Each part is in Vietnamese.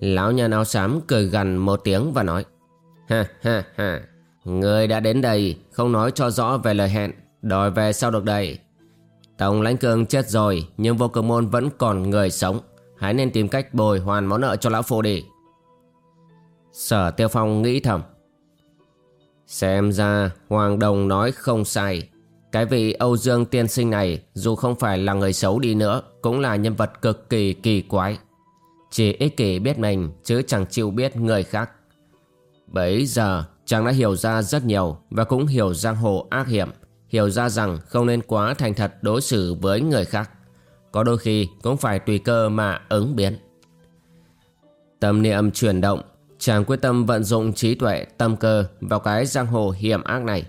Lão nhân áo xám cười gằn một tiếng và nói, Ha ha ha, Người đã đến đây Không nói cho rõ về lời hẹn, Đòi về sao được đây? Tổng lãnh cương chết rồi, Nhưng vô cực môn vẫn còn người sống. Hãy nên tìm cách bồi hoàn món nợ cho lão phu đi. Sở tiêu phong nghĩ thầm, Xem ra Hoàng Đồng nói không sai. Cái vị Âu Dương tiên sinh này Dù không phải là người xấu đi nữa, Cũng là nhân vật cực kỳ kỳ quái chỉ ích kỷ biết mình chứ chẳng chịu biết người khác. Bấy giờ chàng đã hiểu ra rất nhiều và cũng hiểu giang hồ ác hiểm, hiểu ra rằng không nên quá thành thật đối xử với người khác. Có đôi khi cũng phải tùy cơ mà ứng biến. Tâm niệm chuyển động, chàng quyết tâm vận dụng trí tuệ tâm cơ vào cái giang hồ hiểm ác này.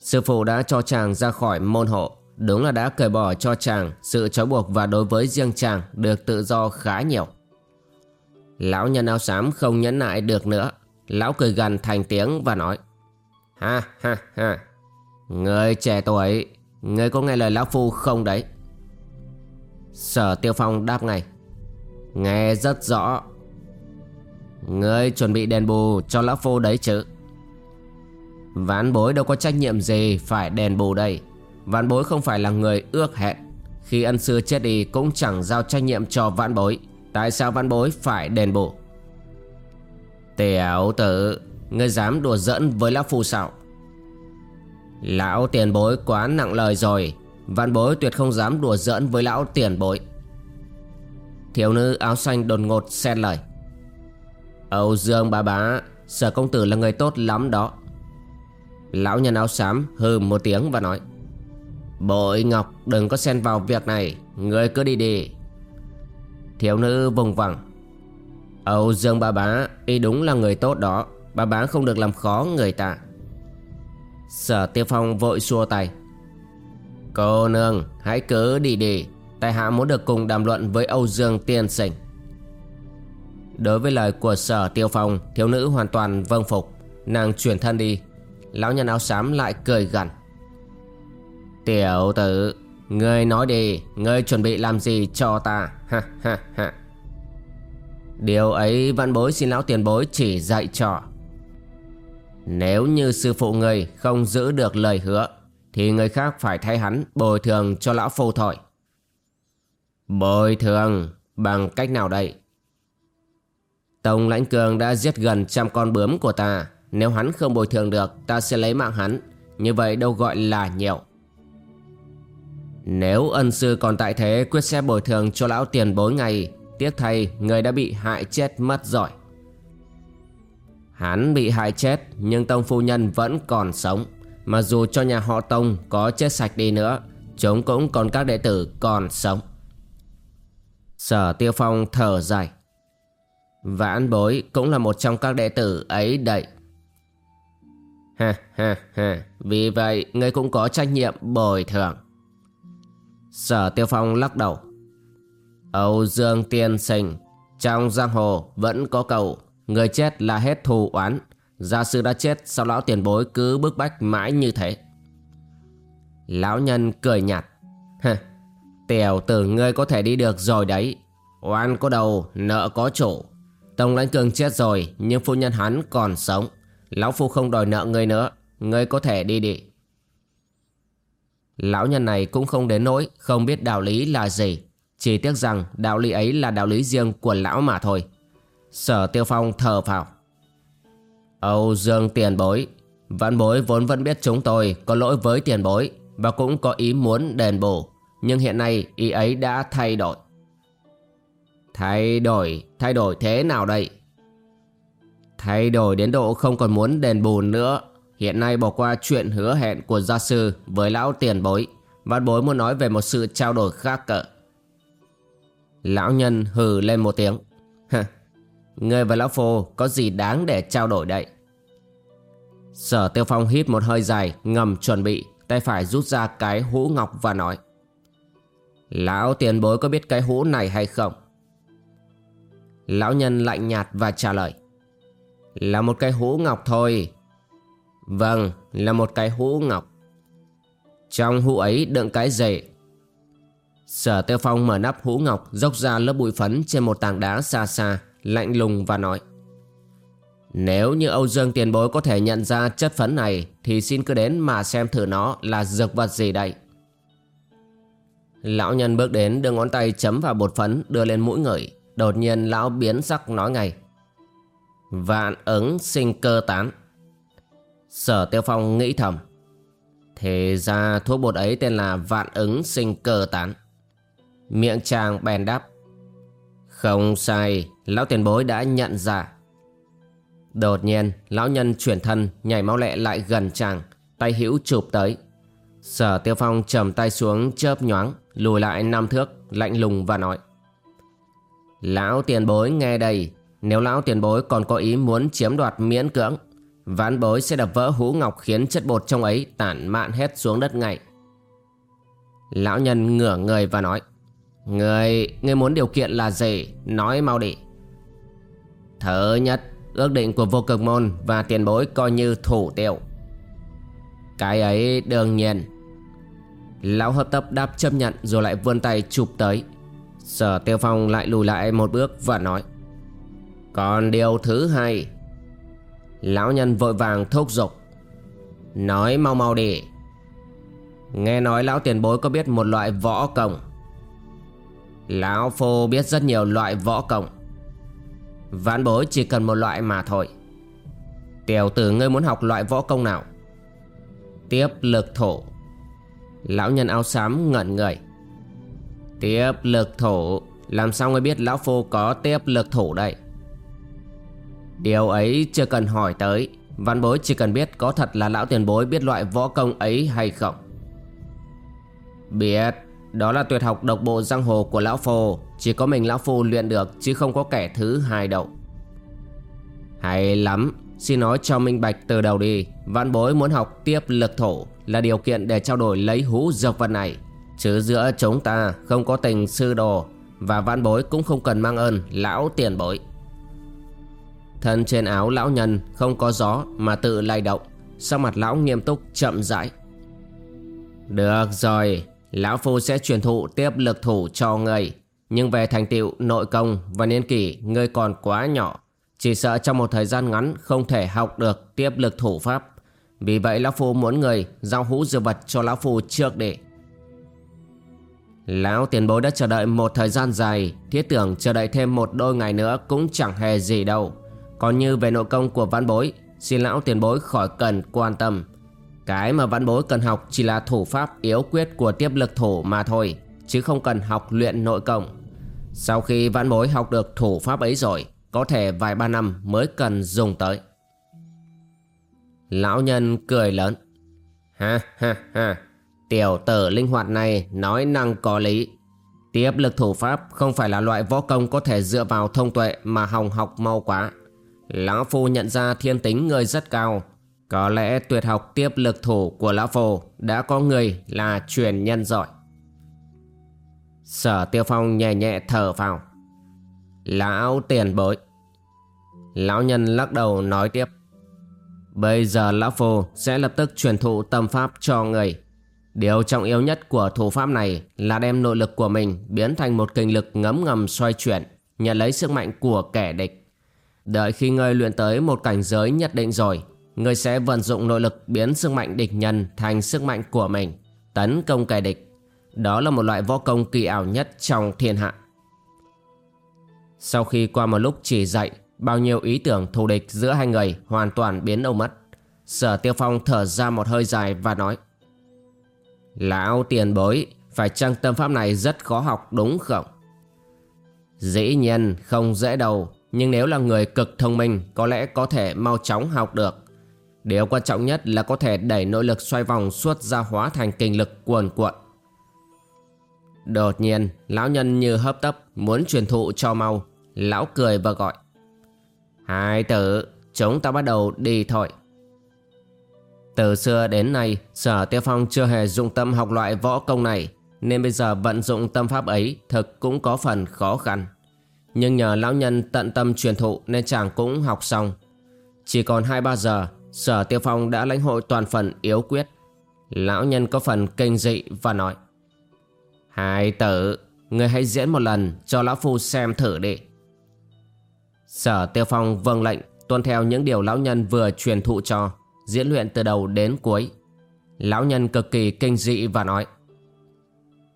Sư phụ đã cho chàng ra khỏi môn hộ, đúng là đã cởi bỏ cho chàng sự trói buộc và đối với riêng chàng được tự do khá nhiều. Lão nhân áo xám không nhẫn nại được nữa. Lão cười gần thành tiếng và nói, Ha ha ha. Người trẻ tuổi, Người có nghe lời lão phu không đấy? Sở tiêu phong đáp ngay, Nghe rất rõ. Người chuẩn bị đền bù cho lão phu đấy chứ? Ván bối đâu có trách nhiệm gì phải đền bù đây. Vạn bối không phải là người ước hẹn. Khi ân sư chết đi cũng chẳng giao trách nhiệm cho vạn bối. Tại sao văn bối phải đền bù? Tiểu tử, Ngươi dám đùa giỡn với lão phu sao? Lão tiền bối quá nặng lời rồi, Văn bối tuyệt không dám đùa giỡn với lão tiền bối. Thiếu nữ áo xanh đột ngột xen lời. Âu Dương bà bá, Sở công tử là người tốt lắm đó. Lão nhân áo xám hừ một tiếng và nói, Bội Ngọc đừng có xen vào việc này Người cứ đi đi. Thiếu nữ vùng vằng. Âu Dương ba bá, Y đúng là người tốt đó. Ba bá không được làm khó người ta. Sở tiêu phong vội xua tay. Cô nương, hãy cứ đi đi. Tài hạ muốn được cùng đàm luận với Âu Dương tiên sinh. Đối với lời của sở tiêu phong, Thiếu nữ hoàn toàn vâng phục. Nàng chuyển thân đi. Lão nhân áo xám lại cười gằn. Tiểu tử, Ngươi nói đi. Ngươi chuẩn bị làm gì cho ta? Ha ha ha. Điều ấy văn bối xin lão tiền bối chỉ dạy cho. Nếu như sư phụ người không giữ được lời hứa, Thì người khác phải thay hắn bồi thường cho lão phu thôi. Bồi thường bằng cách nào đây? Tông Lãnh Cường đã giết gần trăm con bướm của ta. Nếu hắn không bồi thường được, ta sẽ lấy mạng hắn. Như vậy đâu gọi là nhiều nếu ân sư còn tại thế, quyết sẽ bồi thường cho lão tiền bối ngày Tiếc thay, người đã bị hại chết mất rồi. Hắn bị hại chết, nhưng Tông Phu Nhân vẫn còn sống. Mà dù cho nhà họ Tông có chết sạch đi nữa, Chúng cũng còn các đệ tử còn sống. Sở Tiêu Phong thở dài. Vãn bối cũng là một trong các đệ tử ấy đậy Ha ha ha. Vì vậy ngươi cũng có trách nhiệm bồi thường. Sở Tiêu Phong lắc đầu. Âu Dương Tiên Sinh Trong giang hồ vẫn có cầu Người chết là hết thù oán. Gia sư đã chết Sao lão tiền bối cứ bức bách mãi như thế? Lão nhân cười nhạt. Hừ, Tiểu tử ngươi có thể đi được rồi đấy. Oan có đầu nợ có chủ. Tông lãnh cường chết rồi Nhưng phu nhân hắn còn sống. Lão phu không đòi nợ ngươi nữa. Ngươi có thể đi đi. Lão nhân này cũng không đến nỗi không biết đạo lý là gì. Chỉ tiếc rằng đạo lý ấy là đạo lý riêng của lão mà thôi. Sở Tiêu Phong thờ phào. Âu Dương tiền bối. Văn bối vốn vẫn biết chúng tôi có lỗi với tiền bối và cũng có ý muốn đền bù. Nhưng hiện nay ý ấy đã thay đổi. Thay đổi, thay đổi thế nào đây? Thay đổi đến độ không còn muốn đền bù nữa. Hiện nay bỏ qua chuyện hứa hẹn của gia sư với lão tiền bối. Văn bối muốn nói về một sự trao đổi khác cỡ. Lão nhân hừ lên một tiếng. Người và lão phô có gì đáng để trao đổi đây? Sở Tiêu Phong hít một hơi dài, ngầm chuẩn bị, tay phải rút ra cái hũ ngọc và nói Lão tiền bối có biết cái hũ này hay không? Lão nhân lạnh nhạt và trả lời Là một cái hũ ngọc thôi Vâng, là một cái hũ ngọc. Trong hũ ấy đựng cái gì? Sở Tiêu Phong mở nắp hũ ngọc dốc ra lớp bụi phấn trên một tảng đá xa xa Lạnh lùng và nói nếu như Âu Dương tiền bối có thể nhận ra chất phấn này Thì xin cứ đến mà xem thử nó là dược vật gì đây. Lão nhân bước đến đưa ngón tay chấm vào bột phấn đưa lên mũi người. Đột nhiên lão biến sắc nói ngay Vạn ứng sinh cơ tán. Sở Tiêu Phong nghĩ thầm. Thế ra thuốc bột ấy tên là vạn ứng sinh cơ tán. Miệng chàng bèn đáp. Không sai, Lão tiền bối đã nhận ra. Đột nhiên, lão nhân chuyển thân, nhảy máu lẹ lại gần chàng, Tay hữu chụp tới. Sở tiêu phong trầm tay xuống, chớp nhoáng, Lùi lại năm thước, lạnh lùng và nói. Lão tiền bối nghe đây, Nếu lão tiền bối còn có ý muốn chiếm đoạt miễn cưỡng Ván bối sẽ đập vỡ hũ ngọc khiến chất bột trong ấy tản mạn hết xuống đất ngay. Lão nhân ngửa người và nói Người, người muốn điều kiện là gì? Nói mau đi. Thứ nhất Ước định của vô cực môn và tiền bối coi như thủ tiêu. Cái ấy đương nhiên. Lão hợp tập đáp chấp nhận rồi lại vươn tay chụp tới. Sở tiêu phong lại lùi lại một bước và nói Còn điều thứ hai Lão nhân vội vàng thúc giục. Nói mau mau đi. Nghe nói lão tiền bối có biết một loại võ công. Lão phô biết rất nhiều loại võ công. Vãn bối chỉ cần một loại mà thôi. Tiểu tử ngươi muốn học loại võ công nào? Tiếp lực thổ. Lão nhân áo xám ngẩn người. Tiếp lực thổ. Làm sao ngươi biết lão phu có tiếp lực thủ đây? Điều ấy chưa cần hỏi tới. Văn bối chỉ cần biết có thật là lão tiền bối biết loại võ công ấy hay không. Biết. Đó là tuyệt học độc bộ giang hồ của lão phù chỉ có mình Lão Phu luyện được, Chứ không có kẻ thứ hai đâu. Hay lắm. Xin nói cho minh bạch từ đầu đi. Văn bối muốn học tiếp lực thổ Là điều kiện để trao đổi lấy hũ dược vật này. Chứ giữa chúng ta không có tình sư đồ, Và văn bối cũng không cần mang ơn Lão tiền bối. Thân trên áo lão nhân không có gió Mà tự lay động. Sau mặt lão nghiêm túc chậm rãi. Được rồi, Lão Phu sẽ truyền thụ tiếp lực thủ cho người nhưng về thành tựu, nội công và niên kỷ, ngươi còn quá nhỏ. Chỉ sợ trong một thời gian ngắn không thể học được tiếp lực thủ pháp. Vì vậy Lão Phu muốn người giao hũ dư vật cho Lão Phu trước để. Lão tiền bối đã chờ đợi một thời gian dài. Thiết tưởng chờ đợi thêm một đôi ngày nữa cũng chẳng hề gì đâu. Còn như về nội công của văn bối, Xin lão tiền bối khỏi cần quan tâm. Cái mà văn bối cần học chỉ là thủ pháp yếu quyết của tiếp lực thủ mà thôi, Chứ không cần học luyện nội công. Sau khi văn bối học được thủ pháp ấy rồi, Có thể vài ba năm mới cần dùng tới. Lão nhân cười lớn. Ha ha ha. Tiểu tử linh hoạt này nói năng có lý. Tiếp lực thủ pháp không phải là loại võ công có thể dựa vào thông tuệ mà hòng học mau quá. Lão Phu nhận ra thiên tính người rất cao. Có lẽ tuyệt học tiếp lực thủ của Lão Phu đã có người là truyền nhân giỏi. Sở Tiêu Phong nhẹ nhẹ thở vào. Lão tiền bối. Lão nhân lắc đầu nói tiếp. Bây giờ Lão Phu sẽ lập tức truyền thụ tâm pháp cho người. Điều trọng yếu nhất của thủ pháp này là đem nội lực của mình biến thành một kinh lực ngấm ngầm xoay chuyển, nhận lấy sức mạnh của kẻ địch. Đợi khi ngươi luyện tới một cảnh giới nhất định rồi, ngươi sẽ vận dụng nội lực biến sức mạnh địch nhân thành sức mạnh của mình, tấn công kẻ địch đó là một loại võ công kỳ ảo nhất trong thiên hạ. Sau khi qua một lúc chỉ dạy, bao nhiêu ý tưởng thù địch giữa hai người hoàn toàn biến đâu mất. Sở Tiêu Phong thở ra một hơi dài và nói Lão tiền bối, phải chăng tâm pháp này rất khó học đúng không? Dĩ nhiên không dễ đâu nhưng nếu là người cực thông minh, Có lẽ có thể mau chóng học được. Điều quan trọng nhất là có thể đẩy nội lực xoay vòng suốt ra hóa thành kinh lực cuồn cuộn. Đột nhiên, Lão nhân như hấp tấp, Muốn truyền thụ cho mau. Lão cười và gọi. Hai tử, Chúng ta bắt đầu đi thôi. Từ xưa đến nay, Sở Tiêu Phong chưa hề dụng tâm học loại võ công này, Nên bây giờ vận dụng tâm pháp ấy Thực cũng có phần khó khăn. Nhưng nhờ lão nhân tận tâm truyền thụ Nên chàng cũng học xong. Chỉ còn 2-3 giờ Sở Tiêu Phong đã lãnh hội toàn phần yếu quyết. Lão nhân có phần kinh dị và nói Hai tử Người hãy diễn một lần cho lão phu xem thử đi. Sở Tiêu Phong vâng lệnh tuân theo những điều lão nhân vừa truyền thụ cho, diễn luyện từ đầu đến cuối. Lão nhân cực kỳ kinh dị và nói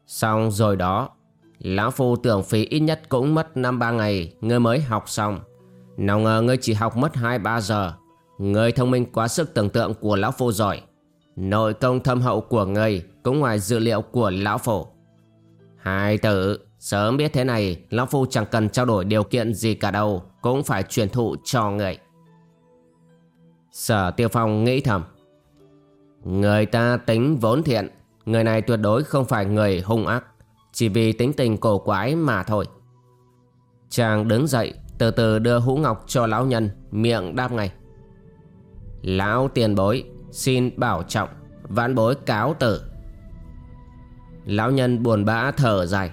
Xong rồi đó, lão phu tưởng phí ít nhất cũng mất năm ba ngày ngươi mới học xong. Nào ngờ ngươi chỉ học mất hai ba giờ. Ngươi thông minh quá sức tưởng tượng của lão phu giỏi. Nội công thâm hậu của ngươi cũng ngoài dự liệu của lão phu. Hai tử, sớm biết thế này, lão phu chẳng cần trao đổi điều kiện gì cả đâu, cũng phải truyền thụ cho người. Sở Tiêu Phong nghĩ thầm. Người ta tính vốn thiện, người này tuyệt đối không phải người hung ác, chỉ vì tính tình cổ quái mà thôi. Chàng đứng dậy, từ từ đưa hũ ngọc cho lão nhân, miệng đáp ngay. Lão tiền bối, xin bảo trọng, vãn bối cáo tử. Lão nhân buồn bã thở dài.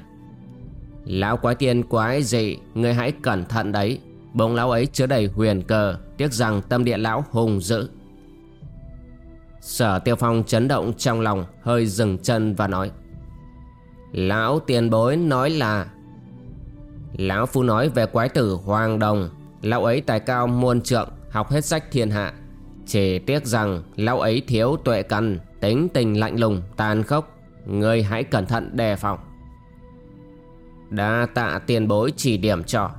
Lão quái tiên quái dị, người hãy cẩn thận đấy, Bông lão ấy chứa đầy huyền cơ Tiếc rằng tâm địa lão hùng dữ Sở tiêu phong chấn động trong lòng Hơi dừng chân và nói Lão tiền bối nói là, Lão phu nói về quái tử Hoàng Đồng. Lão ấy tài cao muôn trượng, Học hết sách thiên hạ. Chỉ tiếc rằng lão ấy thiếu tuệ căn Tính tình lạnh lùng, tàn khốc. Người hãy cẩn thận đề phòng. Đa tạ tiền bối chỉ điểm cho.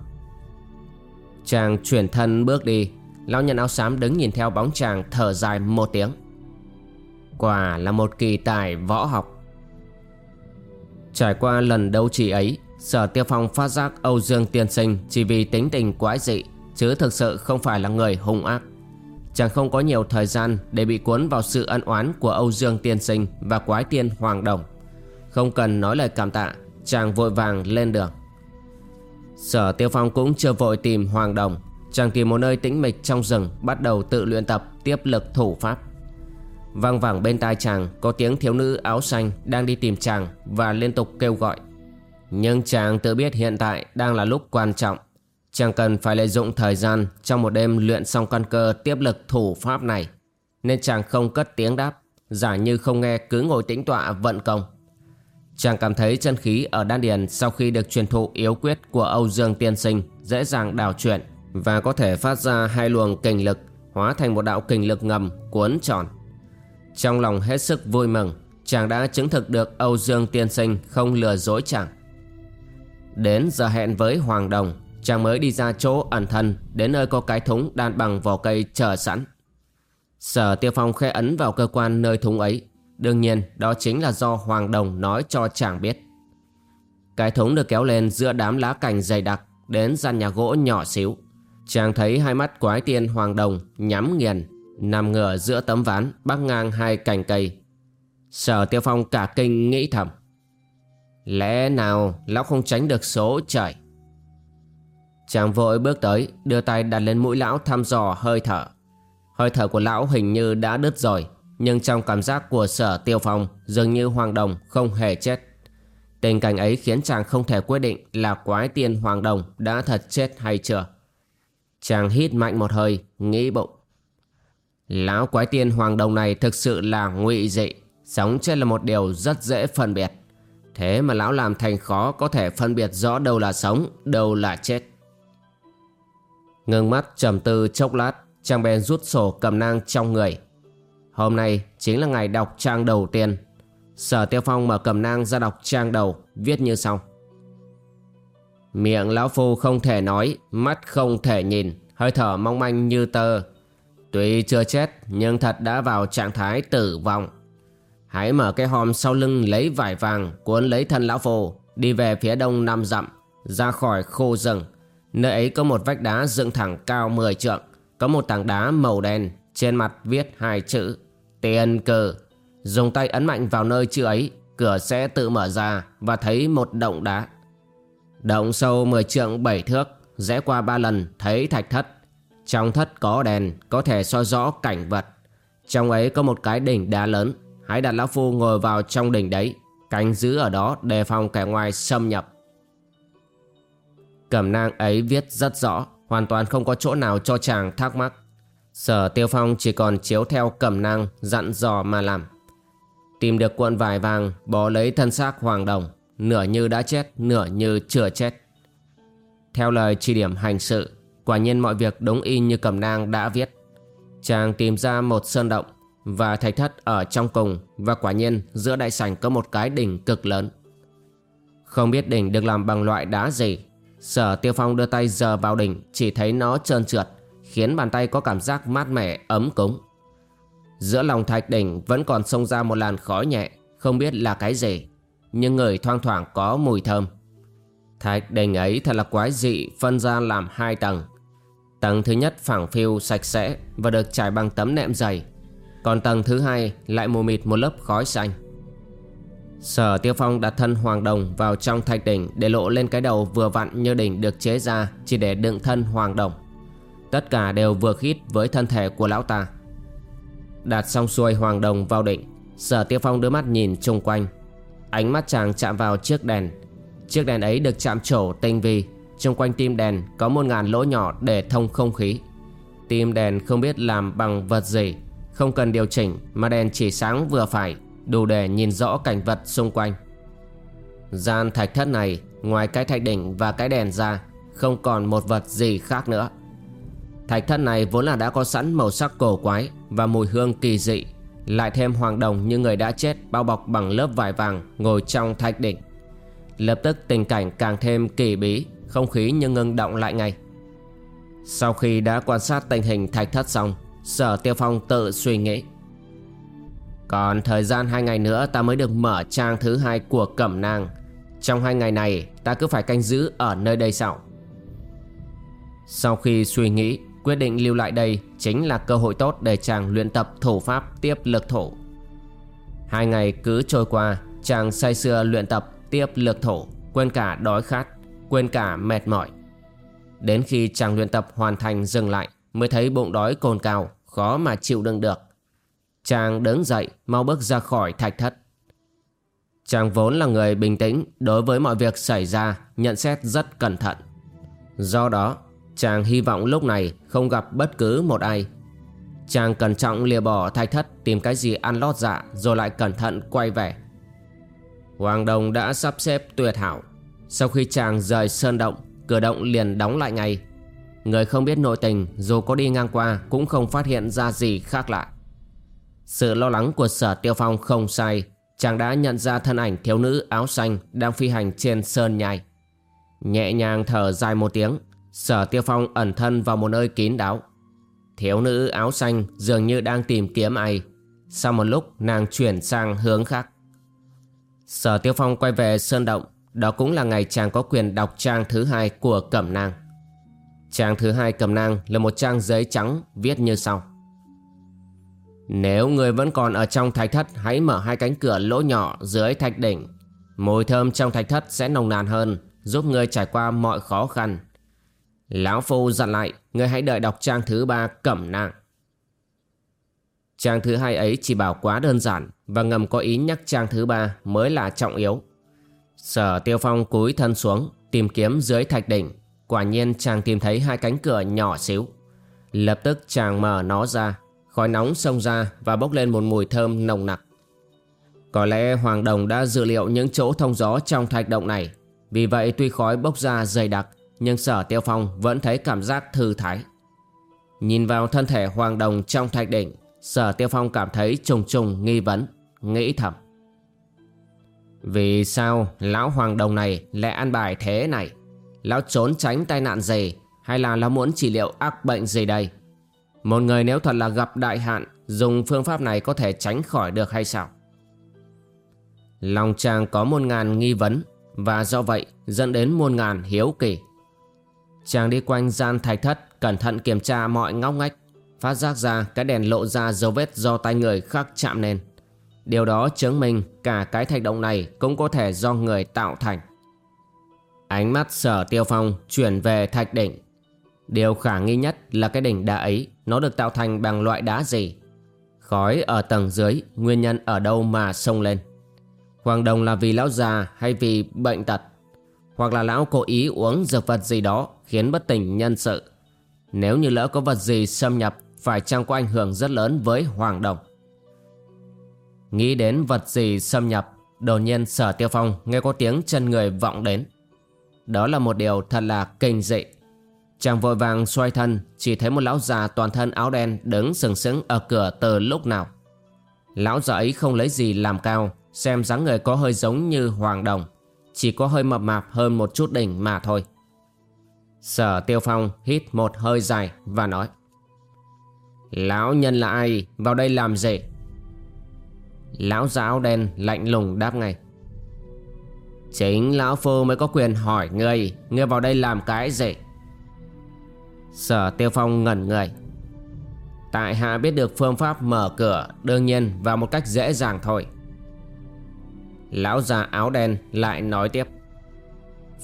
Chàng chuyển thân bước đi. Lão nhân áo xám đứng nhìn theo bóng chàng thở dài một tiếng. Quả là một kỳ tài võ học. Trải qua lần đấu trí ấy, Sở Tiêu Phong phát giác Âu Dương Tiên Sinh Chỉ vì tính tình quái dị, Chứ thực sự không phải là người hung ác. Chàng không có nhiều thời gian Để bị cuốn vào sự ân oán của Âu Dương Tiên Sinh Và quái tiên Hoàng Đồng. Không cần nói lời cảm tạ, Chàng vội vàng lên đường. Sở Tiêu Phong cũng chưa vội tìm Hoàng Đồng. Chàng tìm một nơi tĩnh mịch trong rừng, Bắt đầu tự luyện tập tiếp lực thủ pháp. Vang vẳng bên tai chàng, Có tiếng thiếu nữ áo xanh Đang đi tìm chàng Và liên tục kêu gọi. Nhưng chàng tự biết hiện tại Đang là lúc quan trọng. Chàng cần phải lợi dụng thời gian Trong một đêm luyện xong căn cơ tiếp lực thủ pháp này. Nên chàng không cất tiếng đáp, Giả như không nghe cứ ngồi tĩnh tọa vận công. Chàng cảm thấy chân khí ở đan điền sau khi được truyền thụ yếu quyết của Âu Dương Tiên Sinh dễ dàng đảo chuyển và có thể phát ra hai luồng kình lực hóa thành một đạo kình lực ngầm cuốn tròn. Trong lòng hết sức vui mừng, chàng đã chứng thực được Âu Dương Tiên Sinh không lừa dối chàng. Đến giờ hẹn với Hoàng Đồng, chàng mới đi ra chỗ ẩn thân đến nơi có cái thúng đan bằng vỏ cây chờ sẵn. Sở Tiêu Phong khẽ ấn vào cơ quan nơi thúng ấy Đương nhiên đó chính là do Hoàng Đồng nói cho chàng biết. Cái thúng được kéo lên giữa đám lá cành dày đặc đến gian nhà gỗ nhỏ xíu. Chàng thấy hai mắt quái tiên Hoàng Đồng nhắm nghiền, nằm ngửa giữa tấm ván bắc ngang hai cành cây. Sở Tiêu Phong cả kinh nghĩ thầm. Lẽ nào lão không tránh được số trời? Chàng vội bước tới, đưa tay đặt lên mũi lão thăm dò hơi thở. Hơi thở của lão hình như đã đứt rồi, nhưng trong cảm giác của sở tiêu phong Dường như Hoàng Đồng không hề chết Tình cảnh ấy khiến chàng không thể quyết định Là quái tiên Hoàng Đồng đã thật chết hay chưa Chàng hít mạnh một hơi Nghĩ bụng Lão quái tiên Hoàng Đồng này thực sự là ngụy dị. Sống chết là một điều rất dễ phân biệt. Thế mà lão làm thành khó có thể phân biệt rõ đâu là sống, đâu là chết. Ngưng mắt trầm tư chốc lát, chàng bèn rút sổ cầm nang trong người, Hôm nay chính là ngày đọc trang đầu tiên. Sở Tiêu Phong mở cầm nang ra đọc trang đầu Viết như sau. Miệng lão phu không thể nói Mắt không thể nhìn Hơi thở mong manh như tơ. Tuy chưa chết, nhưng thật đã vào trạng thái tử vong. Hãy mở cái hòm sau lưng lấy vải vàng, Cuốn lấy thân lão phu Đi về phía đông năm dặm, Ra khỏi khô rừng. Nơi ấy có một vách đá dựng thẳng cao 10 trượng, Có một tảng đá màu đen, Trên mặt viết hai chữ, Tiền cử. Dùng tay ấn mạnh vào nơi chữ ấy, Cửa sẽ tự mở ra Và thấy một động đá. Động sâu 10 trượng 7 thước, Rẽ qua ba lần, thấy thạch thất. Trong thất có đèn, Có thể soi rõ cảnh vật. Trong ấy có một cái đỉnh đá lớn. Hãy đặt Lão Phu ngồi vào trong đỉnh đấy. Canh giữ ở đó đề phòng kẻ ngoài xâm nhập. Cẩm nang ấy viết rất rõ, Hoàn toàn không có chỗ nào cho chàng thắc mắc. Sở Tiêu Phong chỉ còn chiếu theo cẩm nang Dặn dò mà làm. Tìm được cuộn vải vàng, Bó lấy thân xác Hoàng Đồng. Nửa như đã chết, Nửa như chưa chết. Theo lời chỉ điểm hành sự Quả nhiên mọi việc đúng y như cẩm nang đã viết. Chàng tìm ra một sơn động Và thạch thất ở trong cùng Và quả nhiên giữa đại sảnh có một cái đỉnh cực lớn. Không biết đỉnh được làm bằng loại đá gì, Sở Tiêu Phong đưa tay giờ vào đỉnh, Chỉ thấy nó trơn trượt, Khiến bàn tay có cảm giác mát mẻ, ấm cúng. Giữa lòng thạch đỉnh Vẫn còn xông ra một làn khói nhẹ, Không biết là cái gì, Nhưng người thoang thoảng có mùi thơm. Thạch đỉnh ấy thật là quái dị, Phân ra làm hai tầng. Tầng thứ nhất phẳng phiu sạch sẽ Và được trải bằng tấm nệm dày Còn tầng thứ hai lại mù mịt một lớp khói xanh Sở Tiêu Phong đặt thân Hoàng Đồng vào trong thạch đỉnh để lộ lên cái đầu vừa vặn như đỉnh được chế ra chỉ để đựng thân Hoàng Đồng. Tất cả đều vừa khít với thân thể của lão ta. Đặt xong xuôi Hoàng Đồng vào đỉnh, Sở Tiêu Phong đưa mắt nhìn chung quanh. Ánh mắt chàng chạm vào chiếc đèn. Chiếc đèn ấy được chạm trổ tinh vi, xung quanh tim đèn có một ngàn lỗ nhỏ để thông không khí. Tim đèn không biết làm bằng vật gì, không cần điều chỉnh mà đèn chỉ sáng vừa phải đủ để nhìn rõ cảnh vật xung quanh. Gian thạch thất này, ngoài cái thạch đỉnh và cái đèn ra, không còn một vật gì khác nữa. Thạch thất này vốn là đã có sẵn màu sắc cổ quái và mùi hương kỳ dị, lại thêm hoàng đồng như người đã chết bao bọc bằng lớp vải vàng ngồi trong thạch đỉnh. Lập tức tình cảnh càng thêm kỳ bí, không khí như ngưng động lại ngay. Sau khi đã quan sát tình hình thạch thất xong, Sở Tiêu Phong tự suy nghĩ. Còn thời gian hai ngày nữa ta mới được mở trang thứ hai của Cẩm Nang Trong hai ngày này ta cứ phải canh giữ ở nơi đây sao Sau khi suy nghĩ Quyết định lưu lại đây chính là cơ hội tốt để chàng luyện tập thủ pháp tiếp lực thủ Hai ngày cứ trôi qua Chàng say sưa luyện tập tiếp lực thủ Quên cả đói khát Quên cả mệt mỏi. Đến khi chàng luyện tập hoàn thành dừng lại, Mới thấy bụng đói cồn cào, Khó mà chịu đựng được. Chàng đứng dậy, mau bước ra khỏi thạch thất. Chàng vốn là người bình tĩnh, Đối với mọi việc xảy ra, Nhận xét rất cẩn thận. Do đó, chàng hy vọng lúc này Không gặp bất cứ một ai. Chàng cẩn trọng lìa bỏ thạch thất, Tìm cái gì ăn lót dạ Rồi lại cẩn thận quay về. Hoàng Đồng đã sắp xếp tuyệt hảo. Sau khi chàng rời sơn động, Cửa động liền đóng lại ngay. Người không biết nội tình, Dù có đi ngang qua, Cũng không phát hiện ra gì khác lạ. Sự lo lắng của sở tiêu phong không sai. Chàng đã nhận ra thân ảnh thiếu nữ áo xanh Đang phi hành trên sơn nhai. Nhẹ nhàng thở dài một tiếng, Sở tiêu phong ẩn thân vào một nơi kín đáo. Thiếu nữ áo xanh dường như đang tìm kiếm ai. Sau một lúc, nàng chuyển sang hướng khác. Sở tiêu phong quay về sơn động đó cũng là ngày chàng có quyền đọc trang thứ hai của Cẩm Nang. Trang thứ hai Cẩm Nang là một trang giấy trắng viết như sau. Nếu người vẫn còn ở trong thạch thất, Hãy mở hai cánh cửa lỗ nhỏ dưới thạch đỉnh. Mùi thơm trong thạch thất sẽ nồng nàn hơn, Giúp người trải qua mọi khó khăn. Lão Phu dặn lại, Người hãy đợi đọc trang thứ ba cẩm nang. Trang thứ hai ấy chỉ bảo quá đơn giản Và ngầm có ý nhắc trang thứ ba mới là trọng yếu. Sở tiêu phong cúi thân xuống Tìm kiếm dưới thạch đỉnh Quả nhiên chàng tìm thấy hai cánh cửa nhỏ xíu Lập tức chàng mở nó ra Khói nóng xông ra và bốc lên một mùi thơm nồng nặc. Có lẽ Hoàng Đồng đã dự liệu những chỗ thông gió trong thạch động này. Vì vậy tuy khói bốc ra dày đặc, nhưng sở tiêu phong vẫn thấy cảm giác thư thái. Nhìn vào thân thể Hoàng Đồng trong thạch đỉnh, sở tiêu phong cảm thấy trùng trùng nghi vấn, nghĩ thầm. Vì sao lão Hoàng Đồng này lại ăn bài thế này? Lão trốn tránh tai nạn gì hay là lão muốn trị liệu ác bệnh gì đây? Một người nếu thật là gặp đại hạn Dùng phương pháp này có thể tránh khỏi được hay sao Lòng chàng có muôn ngàn nghi vấn và do vậy dẫn đến muôn ngàn hiếu kỳ. Chàng đi quanh gian thạch thất cẩn thận kiểm tra mọi ngóc ngách, phát giác ra cái đèn lộ ra dấu vết do tay người khác chạm nên. Điều đó chứng minh cả cái thạch động này cũng có thể do người tạo thành. Ánh mắt sở tiêu phong chuyển về thạch đỉnh. Điều khả nghi nhất là cái đỉnh đá ấy, nó được tạo thành bằng loại đá gì. Khói ở tầng dưới, nguyên nhân ở đâu mà sông lên. Hoàng đồng là vì lão già hay vì bệnh tật Hoặc là lão cố ý uống dược vật gì đó Khiến bất tỉnh nhân sự Nếu như lỡ có vật gì xâm nhập, Phải chăng có ảnh hưởng rất lớn với Hoàng đồng Nghĩ đến vật gì xâm nhập, Đột nhiên sở tiêu phong nghe có tiếng chân người vọng đến. Đó là một điều thật là kinh dị. Chàng vội vàng xoay thân, Chỉ thấy một lão già toàn thân áo đen Đứng sừng sững ở cửa từ lúc nào. Lão già ấy không lấy gì làm cao, Xem dáng người có hơi giống như Hoàng Đồng, Chỉ có hơi mập mạp hơn một chút đỉnh mà thôi. Sở Tiêu Phong hít một hơi dài và nói, Lão nhân là ai? Vào đây làm gì? Lão già áo đen lạnh lùng đáp ngay. Chính lão phu mới có quyền hỏi ngươi Ngươi vào đây làm cái gì? Sở Tiêu Phong ngẩn người. Tại hạ biết được phương pháp mở cửa, Đương nhiên và một cách dễ dàng thôi. Lão già áo đen lại nói tiếp.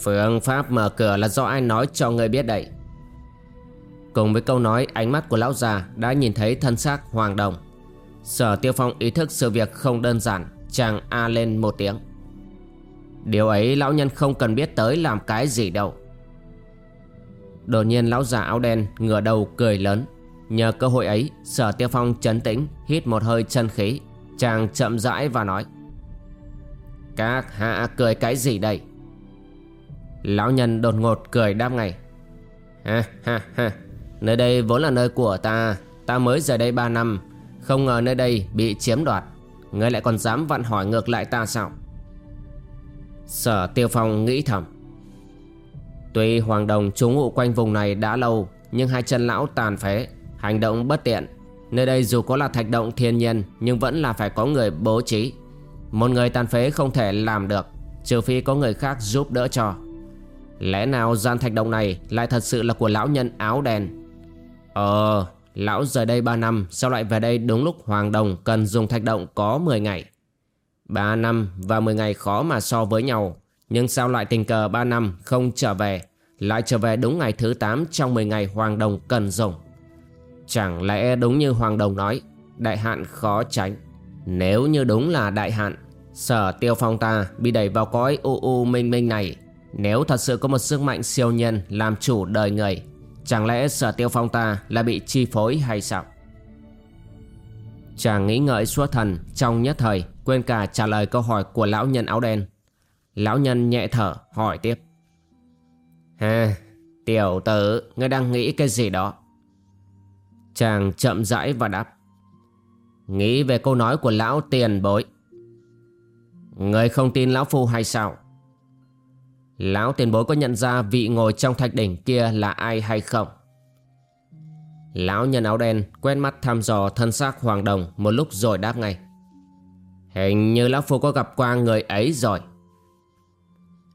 Phương pháp mở cửa là do ai nói cho người biết đấy Cùng với câu nói, ánh mắt của lão già đã nhìn thấy thân xác Hoàng Đồng. Sở Tiêu Phong ý thức sự việc không đơn giản, Chàng a lên một tiếng. Điều ấy lão nhân không cần biết tới làm cái gì đâu. Đột nhiên lão già áo đen ngửa đầu cười lớn. Nhờ cơ hội ấy, Sở Tiêu Phong chấn tĩnh, Hít một hơi chân khí. Chàng chậm rãi và nói, các hạ cười cái gì đây? Lão nhân đột ngột cười đáp ngay, Ha ha ha. Nơi đây vốn là nơi của ta. Ta mới rời đây 3 năm không ngờ nơi đây bị chiếm đoạt. Ngươi lại còn dám vặn hỏi ngược lại ta sao? Sở Tiêu Phong nghĩ thầm. Tuy Hoàng Đồng trú ngụ quanh vùng này đã lâu, Nhưng hai chân lão tàn phế, Hành động bất tiện. Nơi đây dù có là thạch động thiên nhiên, Nhưng vẫn là phải có người bố trí. Một người tàn phế không thể làm được, Trừ phi có người khác giúp đỡ cho. Lẽ nào gian thạch động này Lại thật sự là của lão nhân áo đen? Ờ Lão rời đây 3 năm, Sao lại về đây đúng lúc Hoàng Đồng Cần dùng thạch động có 10 ngày? 3 năm và 10 ngày khó mà so với nhau, Nhưng sao lại tình cờ 3 năm không trở về, Lại trở về đúng ngày thứ 8 Trong 10 ngày Hoàng Đồng cần dùng? Chẳng lẽ đúng như Hoàng Đồng nói, Đại hạn khó tránh? Nếu như đúng là đại hạn, Sở tiêu phong ta bị đẩy vào cõi u u minh minh này. Nếu thật sự có một sức mạnh siêu nhân làm chủ đời người Chẳng lẽ sở tiêu phong ta là bị chi phối hay sao? Chàng nghĩ ngợi suốt thần trong nhất thời, Quên cả trả lời câu hỏi của lão nhân áo đen. Lão nhân nhẹ thở, hỏi tiếp. Ha Tiểu tử, Ngươi đang nghĩ cái gì đó? Chàng chậm rãi và đáp. Nghĩ về câu nói của lão tiền bối. Người không tin lão phu hay sao? Lão tiền bối có nhận ra vị ngồi trong thạch đỉnh kia là ai hay không? Lão nhân áo đen quen mắt thăm dò thân xác hoàng đồng một lúc rồi đáp ngay. Hình như lão phu có gặp qua người ấy rồi.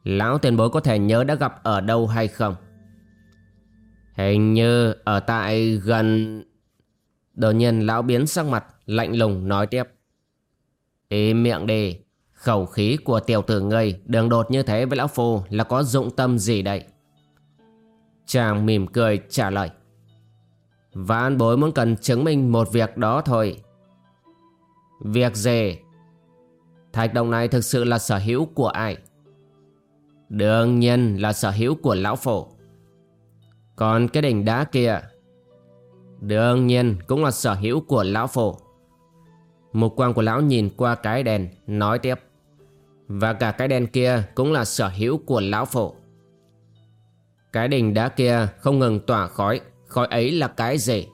Lão tiền bối có thể nhớ đã gặp ở đâu hay không? Hình như ở tại gần Đột nhiên lão biến sắc mặt, Lạnh lùng nói tiếp. Im miệng đi. Khẩu khí của tiểu tử ngươi Đường đột như thế với lão phu Là có dụng tâm gì đây? Chàng mỉm cười trả lời. Vãn bối muốn cần chứng minh một việc đó thôi. Việc gì? Thạch động này thực sự là sở hữu của ai? Đương nhiên là sở hữu của lão phổ Còn cái đỉnh đá kia? Đương nhiên cũng là sở hữu của lão phổ Mục quang của lão nhìn qua cái đèn, Nói tiếp. Và cả cái đèn kia cũng là sở hữu của lão phổ Cái đỉnh đá kia không ngừng tỏa khói Khói ấy là cái gì?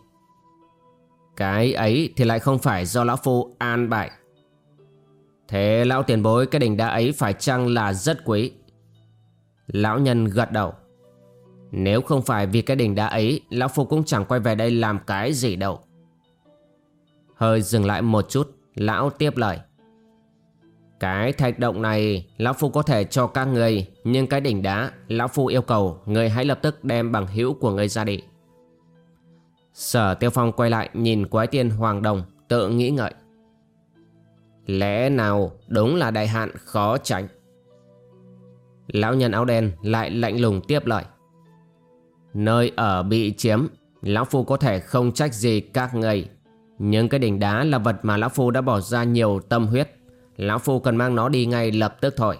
Cái ấy thì lại không phải do lão phu an bài. Thế lão tiền bối, cái đỉnh đá ấy phải chăng là rất quý? Lão nhân gật đầu. Nếu không phải vì cái đỉnh đá ấy, Lão phu cũng chẳng quay về đây làm cái gì đâu. Hơi dừng lại một chút, Lão tiếp lời. Cái thạch động này, Lão Phu có thể cho các người Nhưng cái đỉnh đá, Lão Phu yêu cầu Người hãy lập tức đem bằng hữu của người ra đi. Sở Tiêu Phong quay lại, nhìn quái tiên Hoàng Đồng, Tự nghĩ ngợi. Lẽ nào đúng là đại hạn khó tránh? Lão nhân áo đen lại lạnh lùng tiếp lời. Nơi ở bị chiếm, Lão Phu có thể không trách gì các người Nhưng cái đỉnh đá là vật mà Lão Phu đã bỏ ra nhiều tâm huyết. Lão Phu cần mang nó đi ngay lập tức thôi.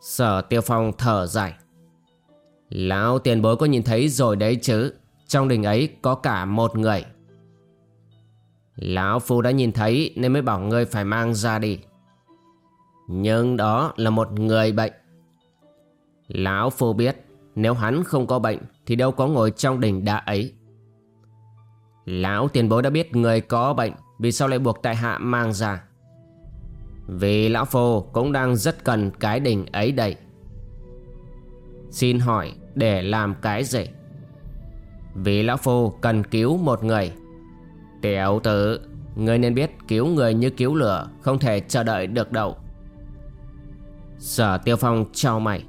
Sở Tiêu Phong thở dài. Lão tiền bối có nhìn thấy rồi đấy chứ? Trong đình ấy có cả một người. Lão Phu đã nhìn thấy nên mới bảo ngươi phải mang ra đi. Nhưng đó là một người bệnh. Lão Phu biết nếu hắn không có bệnh Thì đâu có ngồi trong đỉnh đá ấy. Lão tiền bối đã biết người có bệnh Vì sao lại buộc tại hạ mang ra. Vì lão phô cũng đang rất cần cái đỉnh ấy đây. Xin hỏi để làm cái gì? Vì lão phu cần cứu một người. Tiểu tử, ngươi nên biết cứu người như cứu lửa, Không thể chờ đợi được đâu. Sở tiêu phong trao mày.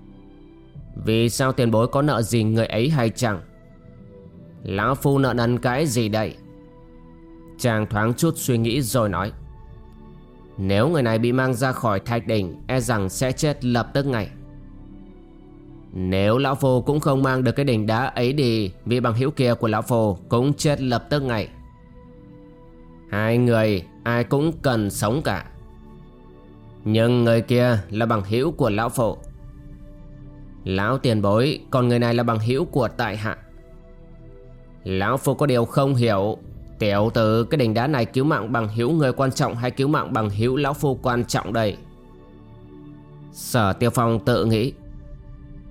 Vì sao tiền bối có nợ gì người ấy hay chẳng Lão Phu nợ nần cái gì đây? Chàng thoáng chút suy nghĩ rồi nói. Nếu người này bị mang ra khỏi thạch đỉnh E rằng sẽ chết lập tức ngay. Nếu Lão Phu cũng không mang được cái đỉnh đá ấy đi Vì bằng hữu kia của Lão Phu cũng chết lập tức ngay. Hai người, ai cũng cần sống cả. Nhưng người kia là bằng hữu của Lão Phu Lão tiền bối, Còn người này là bằng hữu của tại hạ. Lão phu có điều không hiểu Tiểu tử cái đỉnh đá này cứu mạng bằng hữu người quan trọng Hay cứu mạng bằng hữu lão phu quan trọng đây? Sở tiêu phong tự nghĩ.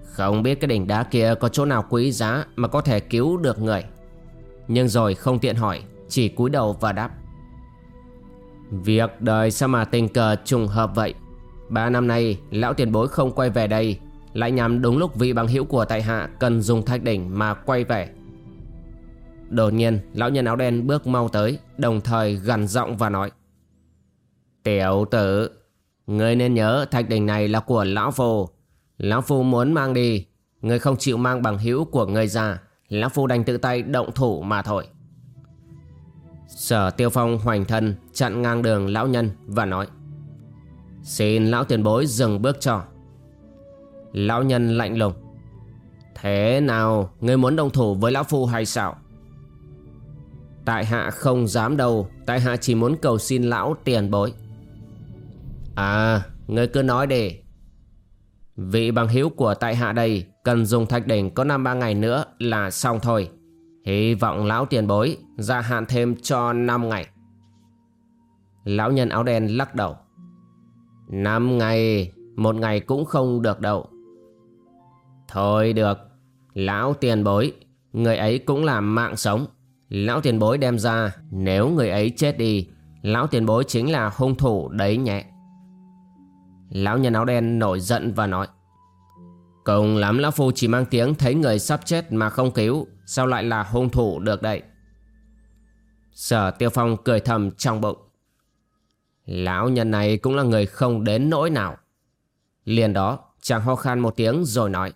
Không biết cái đỉnh đá kia có chỗ nào quý giá Mà có thể cứu được người. Nhưng rồi không tiện hỏi, Chỉ cúi đầu và đáp. Việc đời sao mà tình cờ trùng hợp vậy? Ba năm nay, lão tiền bối không quay về đây. Lại nhằm đúng lúc vị bằng hữu của tại hạ Cần dùng thạch đỉnh mà quay về. Đột nhiên, lão nhân áo đen bước mau tới, Đồng thời gằn giọng và nói. Tiểu tử, Ngươi nên nhớ thạch đỉnh này là của lão phu. Lão phu muốn mang đi, Ngươi không chịu mang bằng hữu của ngươi ra. Lão phu đành tự tay động thủ mà thôi. Sở tiêu phong hoành thân, Chặn ngang đường lão nhân và nói. Xin lão tiền bối dừng bước cho. Lão nhân lạnh lùng. Thế nào, Ngươi muốn đồng thủ với lão phu hay sao? Tại hạ không dám đâu, Tại hạ chỉ muốn cầu xin lão tiền bối. À Ngươi cứ nói đi. Vị bằng hữu của tại hạ đây Cần dùng thạch đỉnh có năm ba ngày nữa Là xong thôi. Hy vọng lão tiền bối Gia hạn thêm cho 5 ngày. Lão nhân áo đen lắc đầu. Năm ngày, Một ngày cũng không được đâu. Thôi được, Lão tiền bối, Người ấy cũng là mạng sống. Lão tiền bối đem ra, Nếu người ấy chết đi, Lão tiền bối chính là hung thủ đấy nhẹ Lão nhân áo đen nổi giận và nói, Cùng lắm Lão Phu chỉ mang tiếng thấy người sắp chết mà không cứu, Sao lại là hung thủ được đây? Sở Tiêu Phong cười thầm trong bụng, Lão nhân này cũng là người không đến nỗi nào. Liền đó, chàng ho khan một tiếng rồi nói,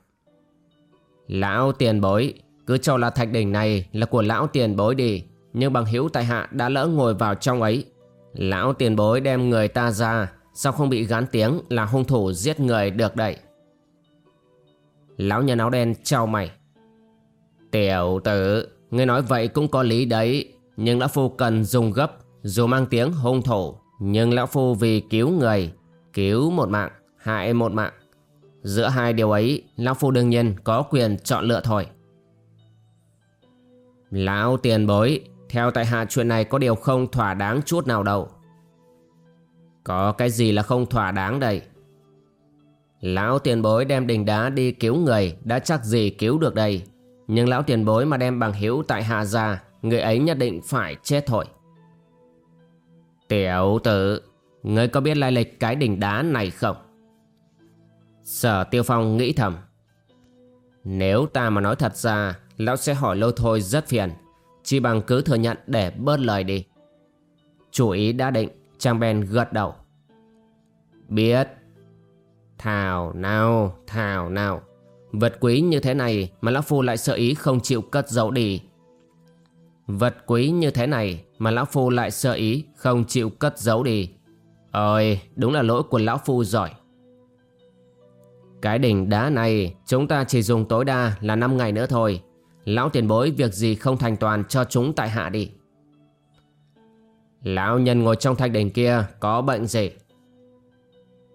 Lão tiền bối cứ cho là thạch đỉnh này là của lão tiền bối đi, Nhưng bằng hữu tại hạ đã lỡ ngồi vào trong ấy. Lão tiền bối đem người ta ra, Sao không bị gán tiếng là hung thủ giết người được đậy Lão nhân áo đen trao mày. Tiểu tử, Ngươi nói vậy cũng có lý đấy, Nhưng lão phu cần dùng gấp, Dù mang tiếng hung thủ, Nhưng lão phu vì cứu người, Cứu một mạng, Hại một mạng. Giữa hai điều ấy, Lão Phu đương nhiên có quyền chọn lựa thôi. Lão tiền bối, Theo tại hạ chuyện này có điều không thỏa đáng chút nào đâu. Có cái gì là không thỏa đáng đây? Lão tiền bối đem đình đá đi cứu người, Đã chắc gì cứu được đây? Nhưng lão tiền bối mà đem bằng hữu tại hạ ra, Người ấy nhất định phải chết thôi. Tiểu tử Ngươi có biết lai lịch cái đỉnh đá này không? Sở Tiêu Phong nghĩ thầm. Nếu ta mà nói thật ra Lão sẽ hỏi lâu thôi rất phiền Chỉ bằng cứ thừa nhận để bớt lời đi Chủ ý đã định Chàng bèn gật đầu Biết. Thảo nào, thảo nào. Vật quý như thế này mà Lão Phu lại sợ ý không chịu cất giấu đi. Vật quý như thế này mà Lão Phu lại sợ ý không chịu cất giấu đi. Ôi, đúng là lỗi của Lão Phu giỏi. Cái đỉnh đá này chúng ta chỉ dùng tối đa là 5 ngày nữa thôi. Lão tiền bối việc gì không thành toàn cho chúng tại hạ đi. Lão nhân ngồi trong thạch đỉnh kia có bệnh gì?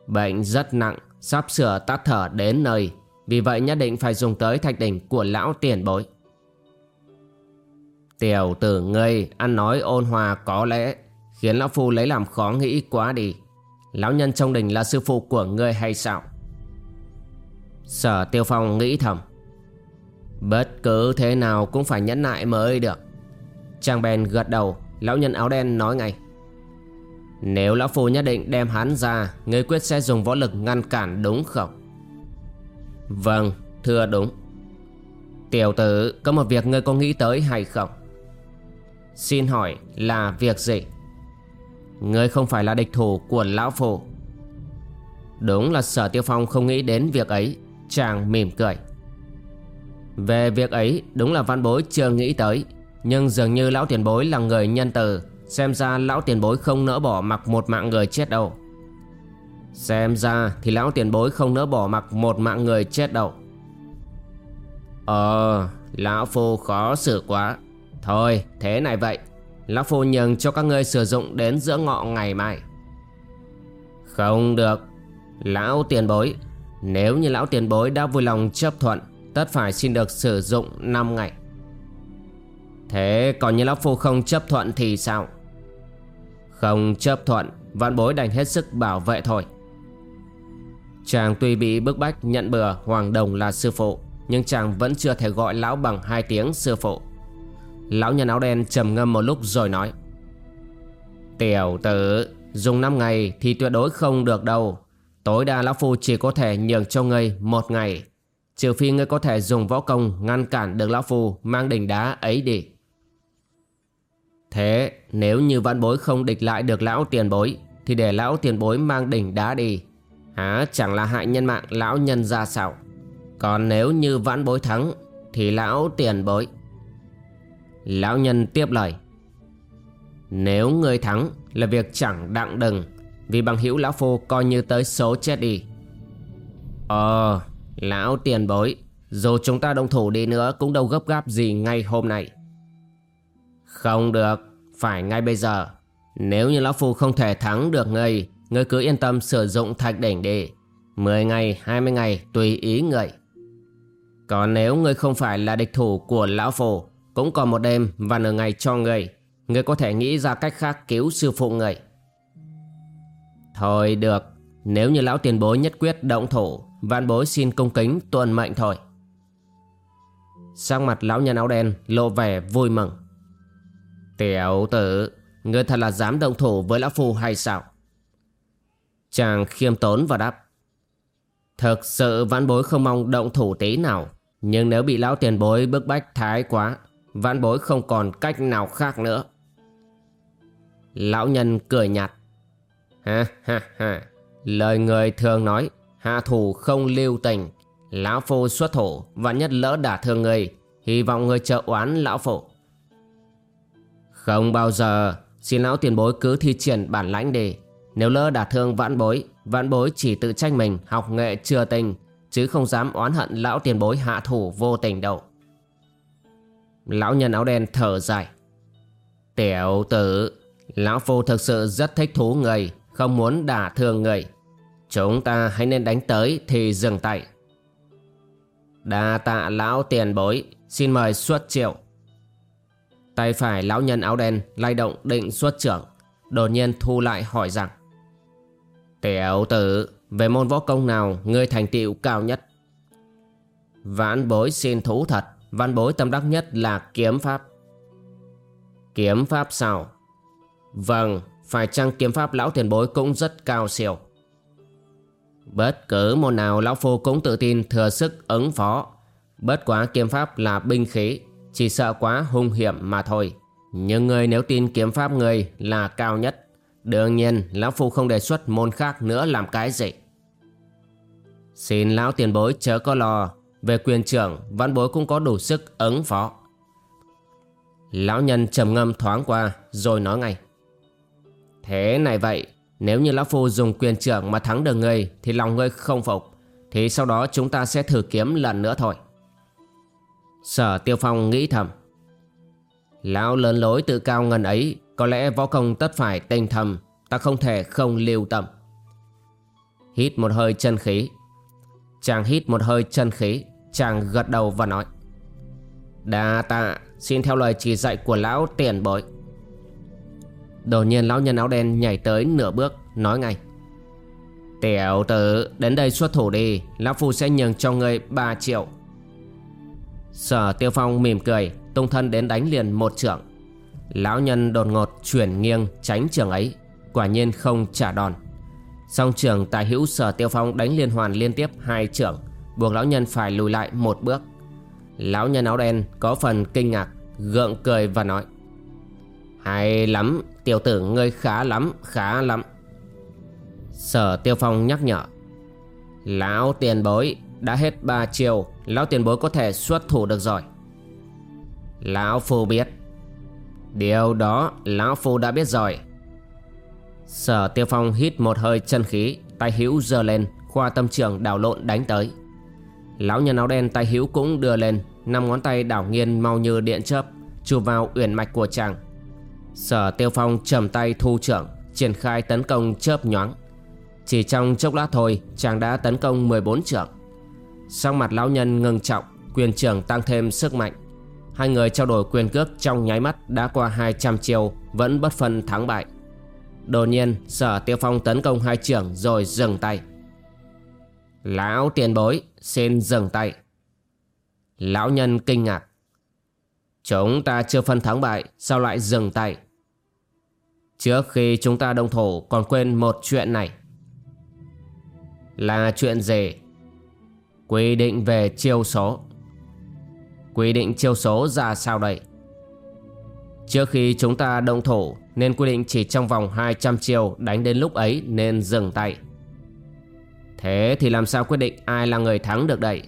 Bệnh rất nặng, sắp sửa tắt thở đến nơi. Vì vậy nhất định phải dùng tới thạch đỉnh của lão tiền bối. Tiểu tử ngươi ăn nói ôn hòa có lẽ khiến lão phu lấy làm khó nghĩ quá đi. Lão nhân trong đình là sư phụ của ngươi hay sao? Sở Tiêu Phong nghĩ thầm. Bất cứ thế nào cũng phải nhẫn nại mới được. Trang bèn gật đầu, lão nhân áo đen nói ngay. Nếu lão phu nhất định đem hắn ra, ngươi quyết sẽ dùng võ lực ngăn cản đúng không? Vâng, thưa đúng. Tiểu tử, có một việc ngươi có nghĩ tới hay không? Xin hỏi là việc gì? Ngươi không phải là địch thủ của lão phu. Đúng là sở tiêu phong không nghĩ đến việc ấy Chàng mỉm cười về việc ấy đúng là văn bối chưa nghĩ tới. Nhưng dường như lão tiền bối là người nhân từ. Xem ra lão tiền bối không nỡ bỏ mặc một mạng người chết đâu. Xem ra thì lão tiền bối không nỡ bỏ mặc một mạng người chết đâu. Ờ, lão phu khó xử quá. Thôi, thế này vậy. Lão phu nhường cho các ngươi sử dụng đến giữa ngọ ngày mai. Không được. Lão tiền bối Nếu như lão tiền bối đã vui lòng chấp thuận Tất phải xin được sử dụng 5 ngày. Thế còn như lão phu không chấp thuận thì sao? Không chấp thuận, Vạn bối đành hết sức bảo vệ thôi. Chàng tuy bị bức bách nhận bừa Hoàng Đồng là sư phụ, Nhưng chàng vẫn chưa thể gọi lão bằng hai tiếng sư phụ. Lão nhân áo đen trầm ngâm một lúc rồi nói, Tiểu tử, Dùng 5 ngày thì tuyệt đối không được đâu. Tối đa lão phu chỉ có thể nhường cho ngươi một ngày. Trừ phi ngươi có thể dùng võ công ngăn cản được lão phù mang đỉnh đá ấy đi. Thế, nếu như văn bối không địch lại được lão tiền bối, Thì để lão tiền bối mang đỉnh đá đi. Hả, chẳng là hại nhân mạng lão nhân ra sao? Còn nếu như vãn bối thắng, Thì lão tiền bối. Lão nhân tiếp lời. Nếu người thắng là việc chẳng đặng đừng, Vì bằng hữu lão phu coi như tới số chết đi. Ờ Lão tiền bối Dù chúng ta đồng thủ đi nữa Cũng đâu gấp gáp gì ngay hôm nay. Không được Phải ngay bây giờ. Nếu như lão phu không thể thắng được ngươi Ngươi cứ yên tâm sử dụng thạch đỉnh đi. 10 ngày, 20 ngày tùy ý người Còn nếu ngươi không phải là địch thủ của lão phu cũng còn một đêm và nửa ngày cho người Người có thể nghĩ ra cách khác cứu sư phụ người Thôi được nếu như lão tiền bối nhất quyết động thủ, Vạn bối xin công kính tuân mệnh thôi. Sang mặt lão nhân áo đen lộ vẻ vui mừng. Tiểu tử, Ngươi thật là dám động thủ với lão phu hay sao? Chàng khiêm tốn và đáp. Thực sự vãn bối không mong động thủ tí nào, Nhưng nếu bị lão tiền bối bức bách thái quá Vãn bối không còn cách nào khác nữa. Lão nhân cười nhạt. Ha ha ha. Lời người thường nói, Hạ thủ không lưu tình. Lão phu xuất thủ Và nhất lỡ đả thương người, Hy vọng người trợ oán lão phu. Không bao giờ, Xin lão tiền bối cứ thi triển bản lãnh đi. Nếu lỡ đả thương vãn bối Vãn bối chỉ tự trách mình học nghệ chưa tình, Chứ không dám oán hận lão tiền bối hạ thủ vô tình đâu. Lão nhân áo đen thở dài. Tiểu tử, Lão Phu thực sự rất thích thú người. Không muốn đả thương người. Chúng ta hãy nên đánh tới Thì dừng tay. Đa tạ lão tiền bối, Xin mời xuất triệu. Tay phải lão nhân áo đen lay động định xuất trưởng, Đột nhiên thu lại hỏi rằng, Tiểu tử, Về môn võ công nào Ngươi thành tựu cao nhất? Vãn bối xin thú thật Văn bối tâm đắc nhất là kiếm pháp. Kiếm pháp sao? Vâng phải chăng kiếm pháp lão tiền bối cũng rất cao siêu? Bất cứ môn nào, lão phu cũng tự tin, thừa sức ứng phó. Bất quá kiếm pháp là binh khí, Chỉ sợ quá hung hiểm mà thôi. Nhưng người nếu tin kiếm pháp người là cao nhất. Đương nhiên, Lão Phu không đề xuất môn khác nữa làm cái gì. Xin Lão tiền bối chớ có lo. Về quyền trưởng, Văn bối cũng có đủ sức ứng phó. Lão nhân trầm ngâm thoáng qua, Rồi nói ngay. Thế này vậy, Nếu như Lão Phu dùng quyền trưởng mà thắng được ngươi Thì lòng ngươi không phục. Thì sau đó chúng ta sẽ thử kiếm lần nữa thôi. Sở Tiêu Phong nghĩ thầm. Lão lớn lối tự cao ngần ấy, Có lẽ võ công tất phải tinh thầm Ta không thể không lưu tâm. Hít một hơi chân khí. Chàng hít một hơi chân khí, Chàng gật đầu và nói, Đa tạ, Xin theo lời chỉ dạy của lão tiền bối. Đột nhiên lão nhân áo đen nhảy tới nửa bước, Nói ngay. Tiểu tử, đến đây xuất thủ đi, Lão Phu sẽ nhường cho ngươi 3 triệu. Sở Tiêu Phong mỉm cười, Tung thân đến đánh liền một trưởng Lão nhân đột ngột chuyển nghiêng, tránh trường ấy, Quả nhiên không trả đòn. Song trưởng tài hữu sở tiêu phong đánh liên hoàn liên tiếp hai trưởng Buộc lão nhân phải lùi lại một bước. Lão nhân áo đen có phần kinh ngạc, Gượng cười và nói, Hay lắm Tiểu tử ngươi khá lắm Khá lắm. Sở tiêu phong nhắc nhở. Lão tiền bối, Đã hết ba chiều Lão tiền bối có thể xuất thủ được rồi. Lão Phu biết. Điều đó Lão Phu đã biết rồi. Sở Tiêu Phong hít một hơi chân khí, Tay hữu giơ lên, Khoa tâm trường đảo lộn đánh tới. Lão nhân áo đen tay hữu cũng đưa lên, năm ngón tay đảo nghiên mau như điện chớp chụp vào uyển mạch của chàng. Sở Tiêu Phong trầm tay thu trưởng, Triển khai tấn công chớp nhoáng. Chỉ trong chốc lát thôi, Chàng đã tấn công 14 trưởng. Sau mặt lão nhân ngưng trọng, Quyền trưởng tăng thêm sức mạnh. Hai người trao đổi quyền cước trong nháy mắt đã qua 200 chiêu, Vẫn bất phân thắng bại. Đột nhiên, sở tiêu phong tấn công hai trưởng rồi dừng tay. Lão tiền bối, xin dừng tay. Lão nhân kinh ngạc. Chúng ta chưa phân thắng bại, Sao lại dừng tay? Trước khi chúng ta đồng thủ, Còn quên một chuyện này. Là chuyện gì? Quy định về chiêu số. Quy định chiêu số ra sao đây? Trước khi chúng ta đồng thủ, Nên quy định chỉ trong vòng 200 chiêu Đánh đến lúc ấy nên dừng tay. Thế thì làm sao quyết định ai là người thắng được đây?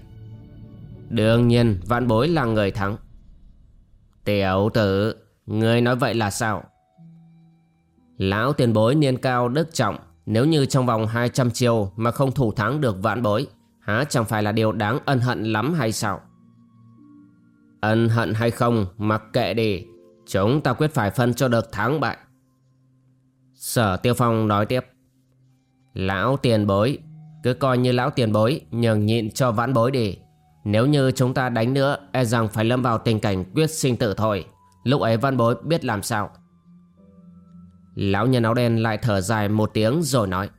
Đương nhiên, vạn bối là người thắng. Tiểu tử, ngươi nói vậy là sao? Lão tiền bối niên cao đức trọng, Nếu như trong vòng 200 chiêu Mà không thủ thắng được vãn bối, Há chẳng phải là điều đáng ân hận lắm hay sao? Ân hận hay không, mặc kệ đi. Chúng ta quyết phải phân cho được thắng bại. Sở Tiêu Phong nói tiếp. Lão tiền bối, Cứ coi như lão tiền bối Nhường nhịn cho vãn bối đi. Nếu như chúng ta đánh nữa E rằng phải lâm vào tình cảnh quyết sinh tử thôi. Lúc ấy văn bối biết làm sao. Lão nhân áo đen lại thở dài một tiếng rồi nói,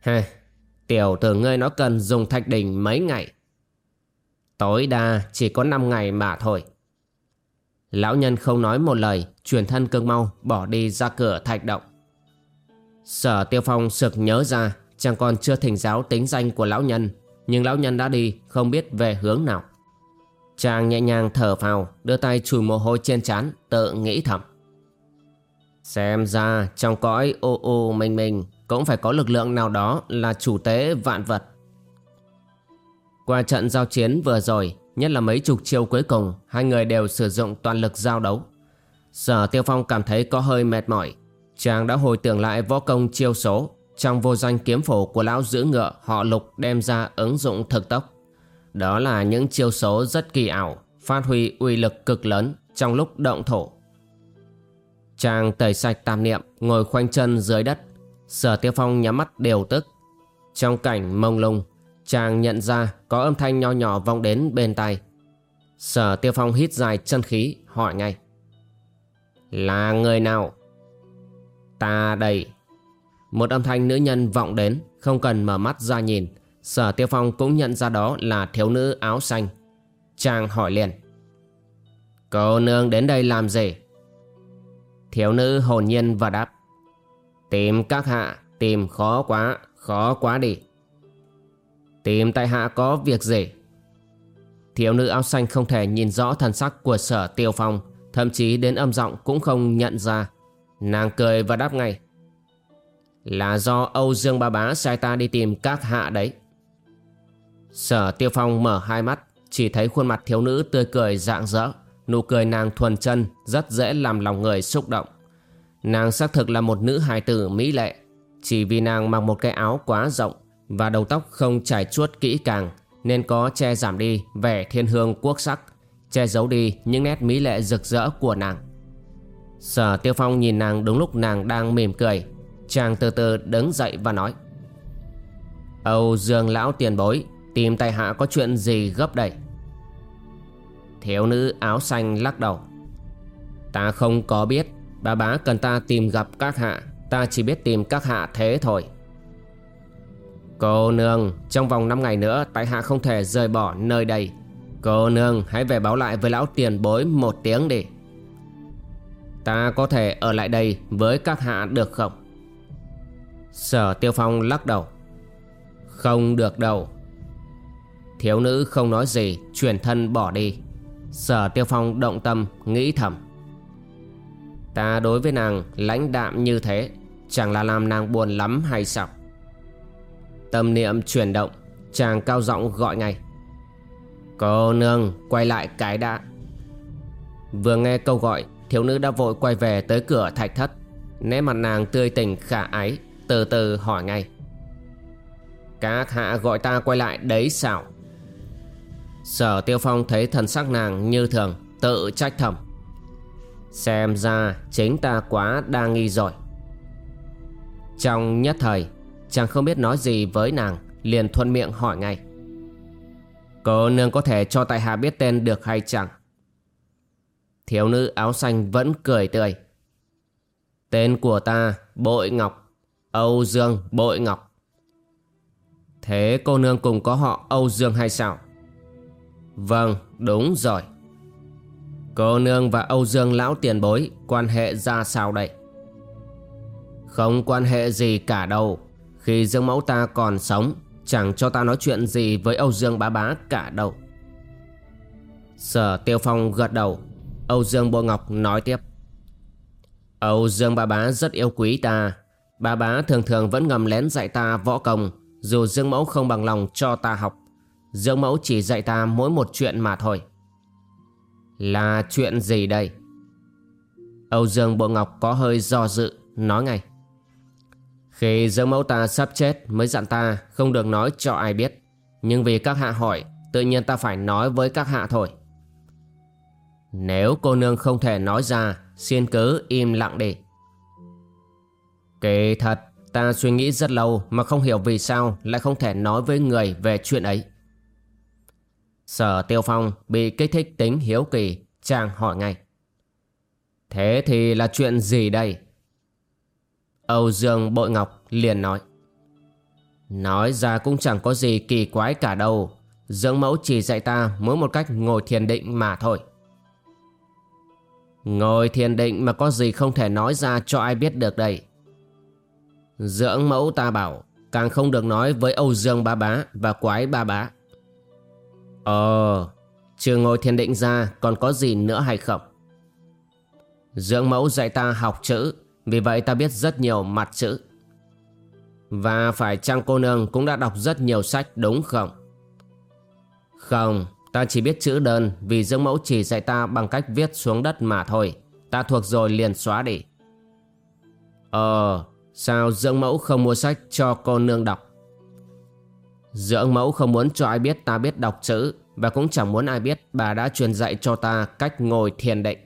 Hê, Tiểu tử ngươi nó cần dùng thạch đỉnh mấy ngày? Tối đa chỉ có 5 ngày mà thôi. Lão nhân không nói một lời, Chuyển thân cưng mau bỏ đi ra cửa thạch động. Sở tiêu phong sực nhớ ra Chàng còn chưa thỉnh giáo tính danh của lão nhân nhưng lão nhân đã đi, Không biết về hướng nào. Chàng nhẹ nhàng thở phào, Đưa tay chùi mồ hôi trên trán, Tự nghĩ thầm. Xem ra trong cõi ô ô mình mình Cũng phải có lực lượng nào đó Là chủ tế vạn vật. Qua trận giao chiến vừa rồi, Nhất là mấy chục chiêu cuối cùng, Hai người đều sử dụng toàn lực giao đấu. Sở Tiêu Phong cảm thấy có hơi mệt mỏi. Chàng đã hồi tưởng lại võ công chiêu số. Trong vô danh kiếm phổ của lão giữ ngựa, Họ lục đem ra ứng dụng thực tốc Đó là những chiêu số rất kỳ ảo, Phát huy uy lực cực lớn Trong lúc động thổ Chàng tẩy sạch tam niệm, Ngồi khoanh chân dưới đất Sở Tiêu Phong nhắm mắt đều tức Trong cảnh mông lung, Chàng nhận ra có âm thanh nho nhỏ vọng đến bên tai. Sở Tiêu Phong hít dài chân khí, hỏi ngay. Là người nào? Ta đây. Một âm thanh nữ nhân vọng đến, không cần mở mắt ra nhìn. Sở Tiêu Phong cũng nhận ra đó là thiếu nữ áo xanh. Chàng hỏi liền. Cô nương đến đây làm gì? Thiếu nữ hồn nhiên và đáp. Tìm các hạ, tìm khó quá, khó quá đi. Tìm tại hạ có việc gì Thiếu nữ áo xanh không thể nhìn rõ thần sắc của sở tiêu phong Thậm chí đến âm giọng cũng không nhận ra Nàng cười và đáp ngay là do Âu Dương Ba Bá sai ta đi tìm các hạ đấy. Sở Tiêu Phong mở hai mắt, Chỉ thấy khuôn mặt thiếu nữ tươi cười rạng rỡ, Nụ cười nàng thuần chân, Rất dễ làm lòng người xúc động. Nàng xác thực là một nữ hài tử mỹ lệ, Chỉ vì nàng mặc một cái áo quá rộng Và đầu tóc không trải chuốt kỹ càng, Nên có che giảm đi vẻ thiên hương quốc sắc, Che giấu đi những nét mỹ lệ rực rỡ của nàng. Sở Tiêu Phong nhìn nàng đúng lúc nàng đang mỉm cười Chàng từ từ đứng dậy và nói, Âu Dương lão tiền bối, Tìm tay hạ có chuyện gì gấp đây? Thiếu nữ áo xanh lắc đầu, Ta không có biết, Bà bá cần ta tìm gặp các hạ, Ta chỉ biết tìm các hạ thế thôi. Cô nương, Trong vòng 5 ngày nữa, Tại hạ không thể rời bỏ nơi đây. Cô nương, hãy về báo lại với lão tiền bối một tiếng đi. Ta có thể ở lại đây với các hạ được không? Sở Tiêu Phong lắc đầu. Không được đâu. Thiếu nữ không nói gì, Chuyển thân bỏ đi. Sở Tiêu Phong động tâm, nghĩ thầm. Ta đối với nàng lãnh đạm như thế, Chẳng là làm nàng buồn lắm hay sao? Tâm niệm chuyển động, Chàng cao giọng gọi ngay. Cô nương, quay lại cái đã. Vừa nghe câu gọi, Thiếu nữ đã vội quay về tới cửa thạch thất. Nét mặt nàng tươi tỉnh khả ái. Từ từ hỏi ngay. Các hạ gọi ta quay lại đấy sao? Sở tiêu phong thấy thần sắc nàng như thường, Tự trách thầm. Xem ra chính ta quá đa nghi rồi. Trong nhất thời, Chàng không biết nói gì với nàng, Liền thuận miệng hỏi ngay. Cô nương có thể cho tại hạ biết tên được hay chẳng? Thiếu nữ áo xanh vẫn cười tươi. Tên của ta, Bội Ngọc. Âu Dương Bội Ngọc. Thế cô nương cùng có họ Âu Dương hay sao? Vâng đúng rồi. Cô nương và Âu Dương lão tiền bối, Quan hệ ra sao đây? Không quan hệ gì cả đâu. Khi Dương mẫu ta còn sống, Chẳng cho ta nói chuyện gì với Âu Dương bá bá cả đâu. Sở Tiêu Phong gật đầu. Âu Dương Bội Ngọc nói tiếp. Âu Dương bá bá rất yêu quý ta. Bà bá thường thường vẫn ngầm lén dạy ta võ công, Dù Dương mẫu không bằng lòng cho ta học. Dương mẫu chỉ dạy ta mỗi một chuyện mà thôi. Là chuyện gì đây? Âu Dương Bộ Ngọc có hơi do dự, Nói ngay. Khi Dương mẫu ta sắp chết Mới dặn ta không được nói cho ai biết. Nhưng vì các hạ hỏi, Tự nhiên ta phải nói với các hạ thôi. Nếu cô nương không thể nói ra, Xin cứ im lặng đi. Kỳ thật Ta suy nghĩ rất lâu Mà không hiểu vì sao Lại không thể nói với người về chuyện ấy Sở Tiêu Phong bị kích thích tính hiếu kỳ, chàng hỏi ngay. Thế thì là chuyện gì đây? Âu Dương Bội Ngọc liền nói. Nói ra cũng chẳng có gì kỳ quái cả đâu. Dưỡng mẫu chỉ dạy ta mỗi một cách ngồi thiền định mà thôi. Ngồi thiền định mà có gì không thể nói ra cho ai biết được đây. Dưỡng mẫu ta bảo càng không được nói với Âu Dương Ba Bá và Quái Ba Bá. Ờ, trừ ngồi thiền định ra còn có gì nữa hay không? Dưỡng mẫu dạy ta học chữ, vì vậy ta biết rất nhiều mặt chữ. Và phải chăng cô nương cũng đã đọc rất nhiều sách đúng không? Không, ta chỉ biết chữ đơn vì dưỡng mẫu chỉ dạy ta bằng cách viết xuống đất mà thôi. Ta thuộc rồi liền xóa đi. Ờ, sao dưỡng mẫu không mua sách cho cô nương đọc? Dưỡng mẫu không muốn cho ai biết, ta biết đọc chữ, Và cũng chẳng muốn ai biết, bà đã truyền dạy cho ta cách ngồi thiền định.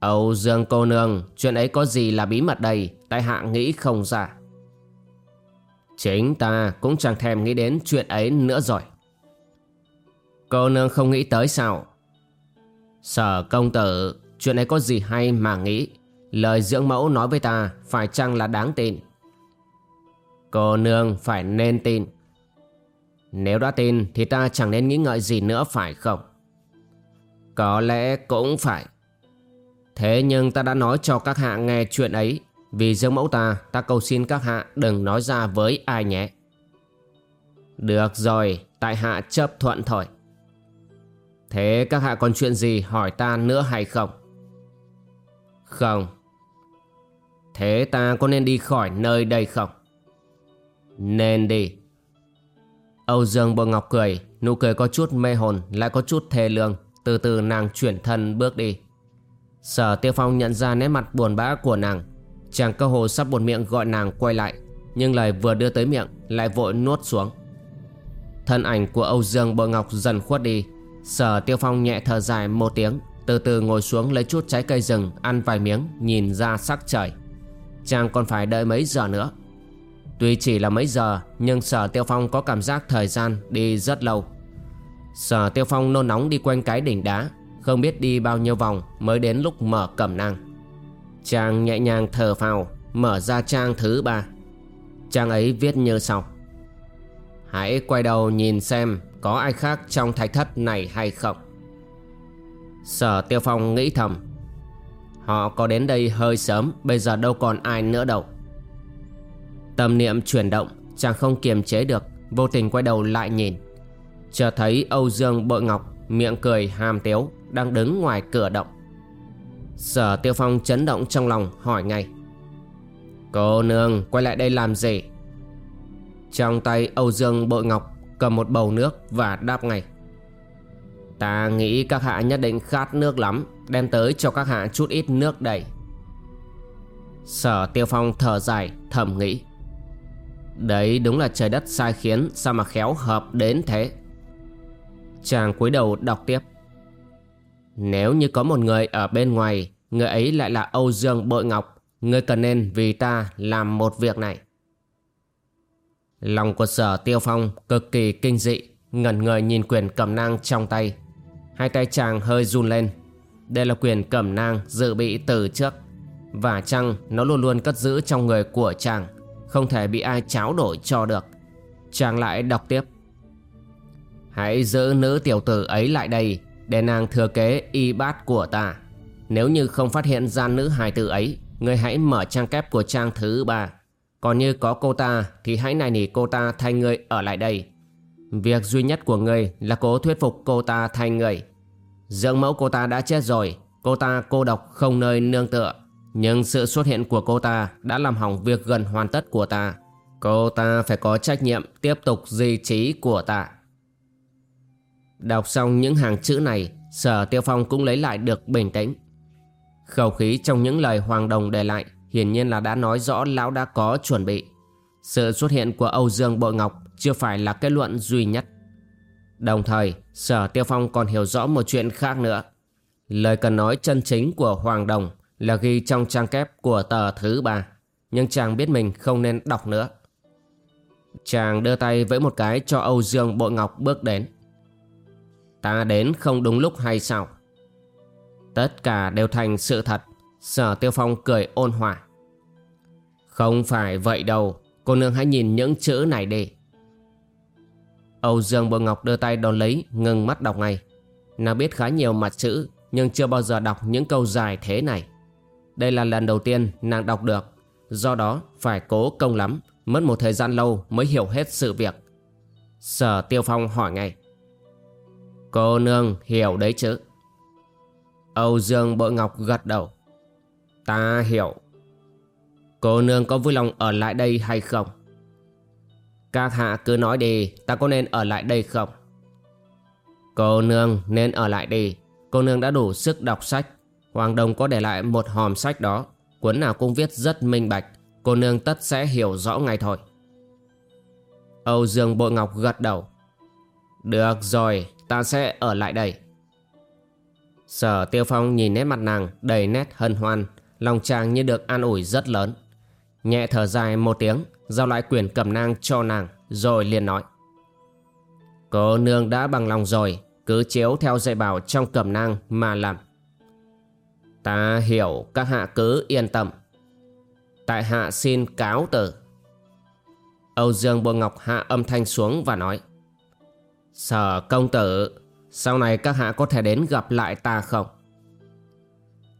Âu Dương cô nương, Chuyện ấy có gì là bí mật đây? Tại hạ nghĩ không ra. Chính ta cũng chẳng thèm nghĩ đến chuyện ấy nữa rồi. Cô nương không nghĩ tới sao? Sở công tử, Chuyện ấy có gì hay mà nghĩ? Lời dưỡng mẫu nói với ta Phải chăng là đáng tin? Cô nương phải nên tin. Nếu đã tin thì ta chẳng nên nghĩ ngợi gì nữa phải không? Có lẽ cũng phải. Thế nhưng ta đã nói cho các hạ nghe chuyện ấy. Vì dưỡng mẫu ta Ta cầu xin các hạ đừng nói ra với ai nhé. Được rồi, Tại hạ chấp thuận thôi. Thế các hạ còn chuyện gì hỏi ta nữa hay không? Không. Thế ta có nên đi khỏi nơi đây không? Nên đi. Âu Dương Bồ Ngọc cười, nụ cười có chút mê hồn, lại có chút thê lương. Từ từ nàng chuyển thân bước đi. Sở Tiêu Phong nhận ra nét mặt buồn bã của nàng. Chàng cơ hồ sắp buồn miệng gọi nàng quay lại, nhưng lời vừa đưa tới miệng lại vội nuốt xuống. Thân ảnh của Âu Dương Bồ Ngọc dần khuất đi. Sở Tiêu Phong nhẹ thở dài một tiếng, từ từ ngồi xuống lấy chút trái cây rừng ăn vài miếng, nhìn ra sắc trời. Chàng còn phải đợi mấy giờ nữa? Tuy chỉ là mấy giờ, Nhưng sở tiêu phong có cảm giác thời gian đi rất lâu. Sở tiêu phong nôn nóng đi quanh cái đỉnh đá, Không biết đi bao nhiêu vòng Mới đến lúc mở cẩm năng Chàng nhẹ nhàng thở phào, Mở ra trang thứ ba. Trang ấy viết như sau. Hãy quay đầu nhìn xem Có ai khác trong thạch thất này hay không. Sở tiêu phong nghĩ thầm. Họ có đến đây hơi sớm, Bây giờ đâu còn ai nữa đâu. Tâm niệm chuyển động Chàng không kiềm chế được, Vô tình quay đầu lại nhìn. Chờ thấy Âu Dương Bội Ngọc, Miệng cười hàm tiếu, Đang đứng ngoài cửa động. Sở Tiêu Phong chấn động trong lòng, hỏi ngay. Cô nương, quay lại đây làm gì? Trong tay Âu Dương Bội Ngọc, Cầm một bầu nước và đáp ngay. Ta nghĩ các hạ nhất định khát nước lắm. Đem tới cho các hạ chút ít nước đầy Sở Tiêu Phong thở dài, thầm nghĩ. Đấy đúng là trời đất sai khiến, Sao mà khéo hợp đến thế? Chàng cúi đầu đọc tiếp. Nếu như có một người ở bên ngoài, Người ấy lại là Âu Dương Bội Ngọc, Người cần nên vì ta làm một việc này. Lòng của sở tiêu phong cực kỳ kinh dị, Ngẩn người nhìn quyền cầm nang trong tay. Hai tay chàng hơi run lên. Đây là quyền cẩm nang dự bị từ trước. Và chăng nó luôn luôn cất giữ trong người của chàng, không thể bị ai cháo đổi cho được. Chàng lại đọc tiếp. Hãy giữ nữ tiểu tử ấy lại đây, Để nàng thừa kế y bát của ta. Nếu như không phát hiện ra nữ hài tử ấy, Ngươi hãy mở trang kép của trang thứ ba. Còn như có cô ta, Thì hãy nài nỉ cô ta thay ngươi ở lại đây. Việc duy nhất của ngươi Là cố thuyết phục cô ta thay ngươi. Dưỡng mẫu cô ta đã chết rồi Cô ta cô độc không nơi nương tựa nhưng sự xuất hiện của cô ta đã làm hỏng việc gần hoàn tất của ta. Cô ta phải có trách nhiệm tiếp tục di trí của ta. Đọc xong những hàng chữ này, Sở Tiêu Phong cũng lấy lại được bình tĩnh. Khẩu khí trong những lời Hoàng Đồng để lại hiển nhiên là đã nói rõ lão đã có chuẩn bị. Sự xuất hiện của Âu Dương Bội Ngọc chưa phải là kết luận duy nhất. Đồng thời, Sở Tiêu Phong còn hiểu rõ một chuyện khác nữa. Lời cần nói chân chính của Hoàng Đồng là ghi trong trang kép của tờ thứ ba nhưng chàng biết mình không nên đọc nữa. Chàng đưa tay với một cái cho âu dương bội ngọc bước đến. Ta đến không đúng lúc hay sao? Tất cả đều thành sự thật sở tiêu phong cười ôn hòa. Không phải vậy đâu cô nương hãy nhìn những chữ này đi âu dương bội ngọc đưa tay đón lấy, ngừng mắt đọc ngay. Nàng biết khá nhiều mặt chữ, nhưng chưa bao giờ đọc những câu dài thế này. Đây là lần đầu tiên nàng đọc được, Do đó phải cố công lắm, Mất một thời gian lâu mới hiểu hết sự việc. Sở Tiêu Phong hỏi ngay. Cô nương hiểu đấy chứ? Âu Dương Bội Ngọc gật đầu. Ta hiểu. Cô nương có vui lòng ở lại đây hay không? Các hạ cứ nói đi, Ta có nên ở lại đây không? Cô nương nên ở lại đi. Cô nương đã đủ sức đọc sách. Hoàng Đồng có để lại một hòm sách đó. Cuốn nào cũng viết rất minh bạch. Cô nương tất sẽ hiểu rõ ngay thôi. Âu Dương Bội Ngọc gật đầu. Được rồi, Ta sẽ ở lại đây. Sở Tiêu Phong nhìn nét mặt nàng Đầy nét hân hoan. Lòng chàng như được an ủi rất lớn. Nhẹ thở dài một tiếng. Giao lại quyển cầm nang cho nàng, Rồi liền nói. Cô nương đã bằng lòng rồi, Cứ chiếu theo dạy bảo trong cầm nang mà làm. Ta hiểu các hạ cứ yên tâm. Tại hạ xin cáo từ. Âu Dương Bồ Ngọc hạ âm thanh xuống và nói. Sở công tử, Sau này các hạ có thể đến gặp lại ta không?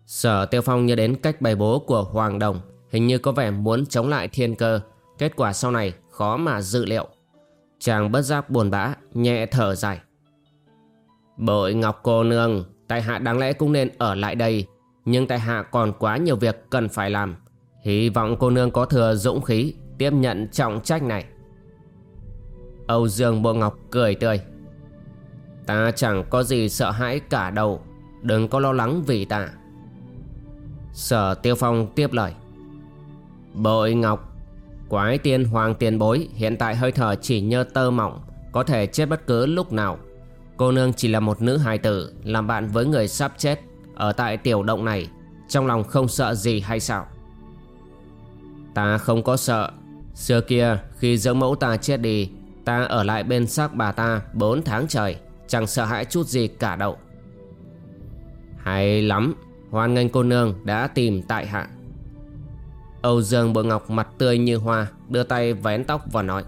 Sở Tiêu Phong nhớ đến cách bày bố của Hoàng Đồng, Hình như có vẻ muốn chống lại thiên cơ. Kết quả sau này khó mà dự liệu. Chàng bất giác buồn bã, Nhẹ thở dài. Bội Ngọc cô nương, Tại hạ đáng lẽ cũng nên ở lại đây, nhưng tại hạ còn quá nhiều việc cần phải làm. Hy vọng cô nương có thừa dũng khí Tiếp nhận trọng trách này. Âu Dương Bộ Ngọc cười tươi. Ta chẳng có gì sợ hãi cả đâu, Đừng có lo lắng vì ta. Sở Tiêu Phong tiếp lời. Bội Ngọc Quái tiên hoàng tiền bối, Hiện tại hơi thở chỉ nhơ tơ mỏng Có thể chết bất cứ lúc nào. Cô nương chỉ là một nữ hài tử, Làm bạn với người sắp chết Ở tại tiểu động này, Trong lòng không sợ gì hay sao? Ta không có sợ. Xưa kia, khi dưỡng mẫu ta chết đi, Ta ở lại bên xác bà ta 4 tháng trời, Chẳng sợ hãi chút gì cả đâu. Hay lắm, Hoan nghênh cô nương đã tìm tại hạ. Âu Dương Bội Ngọc mặt tươi như hoa, Đưa tay vén tóc và nói,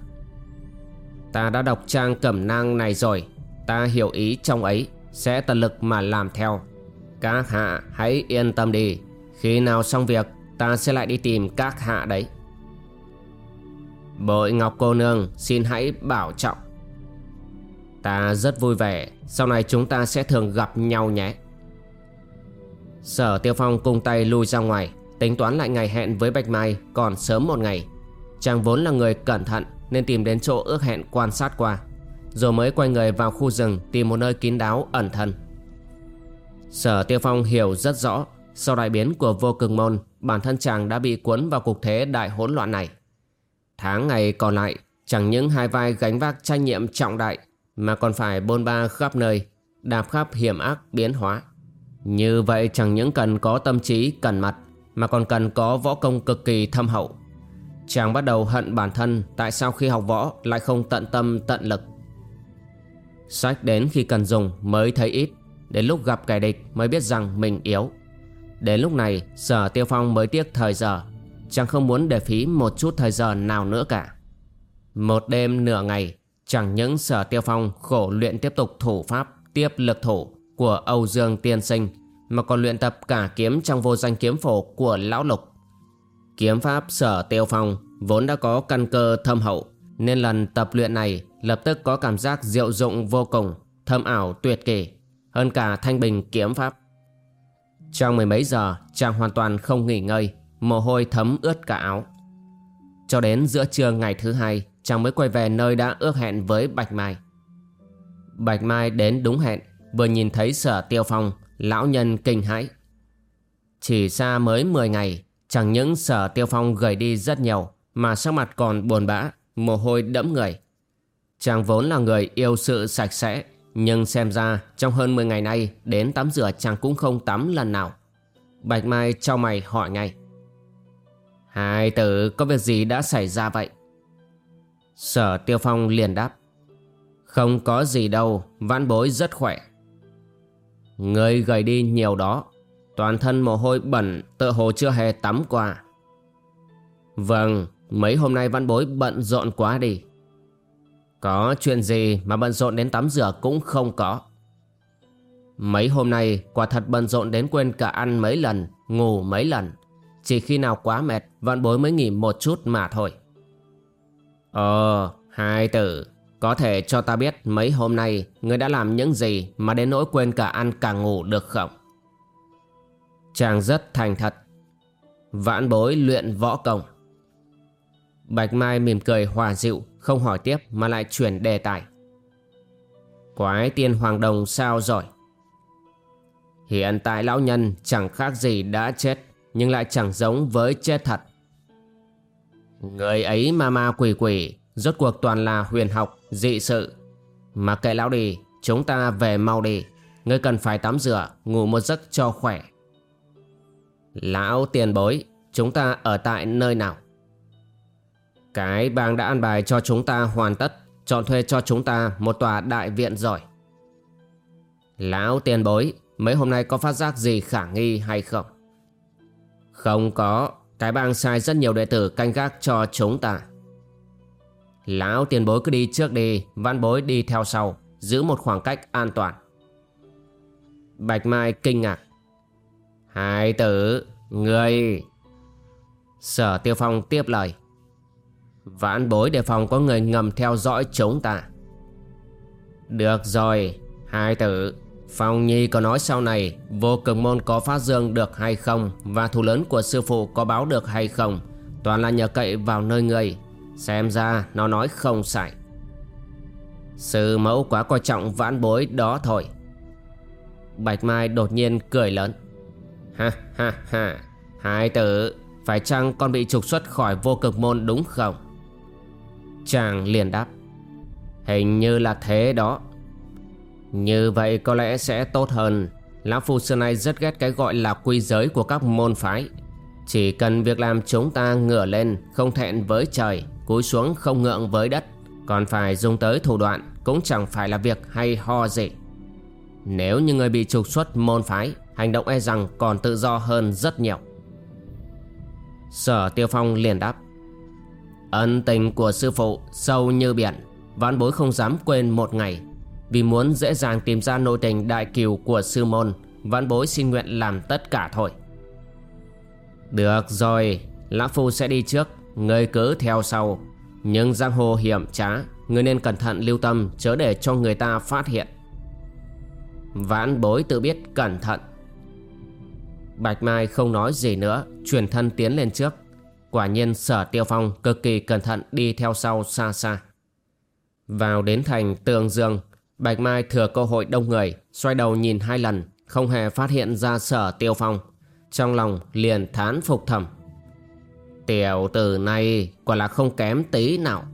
Ta đã đọc trang cẩm nang này rồi. Ta hiểu ý trong ấy, Sẽ tận lực mà làm theo. Các hạ hãy yên tâm đi. Khi nào xong việc, Ta sẽ lại đi tìm các hạ đấy. Bội Ngọc cô nương xin hãy bảo trọng. Ta rất vui vẻ. Sau này chúng ta sẽ thường gặp nhau nhé. Sở Tiêu Phong cung tay lui ra ngoài. Tính toán lại ngày hẹn với Bạch Mai Còn sớm một ngày. Chàng vốn là người cẩn thận Nên tìm đến chỗ ước hẹn quan sát qua. Rồi mới quay người vào khu rừng Tìm một nơi kín đáo, ẩn thân. Sở Tiêu Phong hiểu rất rõ, Sau đại biến của vô cực môn, Bản thân chàng đã bị cuốn vào cục thế đại hỗn loạn này. Tháng ngày còn lại, Chẳng những hai vai gánh vác trách nhiệm trọng đại, Mà còn phải bôn ba khắp nơi, Đạp khắp hiểm ác biến hóa. Như vậy chẳng những cần có tâm trí, cần mặt mà còn cần có võ công cực kỳ thâm hậu. Chàng bắt đầu hận bản thân Tại sao khi học võ lại không tận tâm, tận lực. Sách đến khi cần dùng mới thấy ít, Đến lúc gặp kẻ địch mới biết rằng mình yếu. Đến lúc này, Sở Tiêu Phong mới tiếc thời giờ, Chàng không muốn để phí một chút thời giờ nào nữa cả. Một đêm nửa ngày, Chẳng những sở tiêu phong khổ luyện tiếp tục thủ pháp, Tiếp lực thủ của Âu Dương Tiên Sinh mà còn luyện tập cả kiếm trong vô danh kiếm phổ của Lão Lục. Kiếm pháp sở tiêu phong vốn đã có căn cơ thâm hậu, Nên lần tập luyện này lập tức có cảm giác diệu dụng vô cùng, Thâm ảo tuyệt kỳ Hơn cả thanh bình kiếm pháp. Trong mười mấy giờ, chàng hoàn toàn không nghỉ ngơi, Mồ hôi thấm ướt cả áo. Cho đến giữa trưa ngày thứ hai, Chàng mới quay về nơi đã ước hẹn với Bạch Mai. Bạch Mai đến đúng hẹn, Vừa nhìn thấy sở tiêu phong Lão nhân kinh hãi Chỉ xa mới 10 ngày Chẳng những sở tiêu phong gầy đi rất nhiều Mà sắc mặt còn buồn bã Mồ hôi đẫm người Chàng vốn là người yêu sự sạch sẽ Nhưng xem ra trong hơn 10 ngày nay Đến tắm rửa chàng cũng không tắm lần nào Bạch Mai cho mày hỏi ngay Hai tử có việc gì đã xảy ra vậy? Sở Tiêu Phong liền đáp. Không có gì đâu, vãn bối rất khỏe. Người gầy đi nhiều đó, toàn thân mồ hôi bẩn, tựa hồ chưa hề tắm qua. Vâng, mấy hôm nay văn bối bận rộn quá đi. Có chuyện gì mà bận rộn đến tắm rửa cũng không có. Mấy hôm nay quả thật bận rộn đến quên cả ăn mấy lần, ngủ mấy lần. Chỉ khi nào quá mệt Văn bối mới nghỉ một chút mà thôi Ờ Hai tử có thể cho ta biết mấy hôm nay Ngươi đã làm những gì Mà đến nỗi quên cả ăn cả ngủ được không? Chàng rất thành thật. Vãn bối luyện võ công. Bạch Mai mỉm cười hòa dịu Không hỏi tiếp mà lại chuyển đề tài. Quái tiên hoàng đồng sao rồi? Hiện tại lão nhân chẳng khác gì đã chết nhưng lại chẳng giống với chết thật. Người ấy ma ma quỷ quỷ, rốt cuộc toàn là huyền học, dị sự. Mà kệ lão đi, chúng ta về mau đi. Ngươi cần phải tắm rửa, ngủ một giấc cho khỏe. Lão tiền bối, chúng ta ở tại nơi nào? Cái bang đã an bài cho chúng ta hoàn tất, chọn thuê cho chúng ta một tòa đại viện rồi. Lão tiền bối, mấy hôm nay có phát giác gì khả nghi hay không? Không có, cái bang sai rất nhiều đệ tử canh gác cho chúng ta. Lão tiền bối cứ đi trước đi, văn bối đi theo sau, giữ một khoảng cách an toàn. Bạch Mai kinh ngạc. Hai tử, người... Sở Tiêu Phong tiếp lời. Vãn bối đề phòng có người ngầm theo dõi chúng ta. Được rồi, hai tử, Phong Nhi có nói sau này vô cực môn có phát dương được hay không và thù lớn của sư phụ có báo được hay không toàn là nhờ cậy vào nơi người. Xem ra nó nói không sai. Sư mẫu quá coi trọng vãn bối đó thôi. Bạch Mai đột nhiên cười lớn. Ha ha ha, hai tử, phải chăng con bị trục xuất khỏi vô cực môn đúng không? Chàng liền đáp. Hình như là thế đó. Như vậy có lẽ sẽ tốt hơn Lão Phu xưa nay rất ghét cái gọi là quy giới của các môn phái Chỉ cần việc làm chúng ta ngửa lên Không thẹn với trời Cúi xuống không ngượng với đất, Còn phải dùng tới thủ đoạn Cũng chẳng phải là việc hay ho gì. Nếu như người bị trục xuất môn phái, Hành động e rằng còn tự do hơn rất nhiều. Sở Tiêu Phong liền đáp. Ân tình của sư phụ sâu như biển, Vãn bối không dám quên một ngày. Vì muốn dễ dàng tìm ra nội tình đại kiều của sư môn, Vãn bối xin nguyện làm tất cả thôi. Được rồi, Lão Phu sẽ đi trước. Người cứ theo sau. Nhưng giang hồ hiểm trá Người nên cẩn thận lưu tâm Chớ để cho người ta phát hiện. Vãn bối tự biết cẩn thận. Bạch Mai không nói gì nữa Chuyển thân tiến lên trước. Quả nhiên sở tiêu phong cực kỳ cẩn thận đi theo sau xa xa. Vào đến thành tường dương Bạch Mai thừa cơ hội đông người, xoay đầu nhìn hai lần, không hề phát hiện ra sở tiêu phong. Trong lòng liền thán phục thầm. Tiểu tử này quả là không kém tí nào.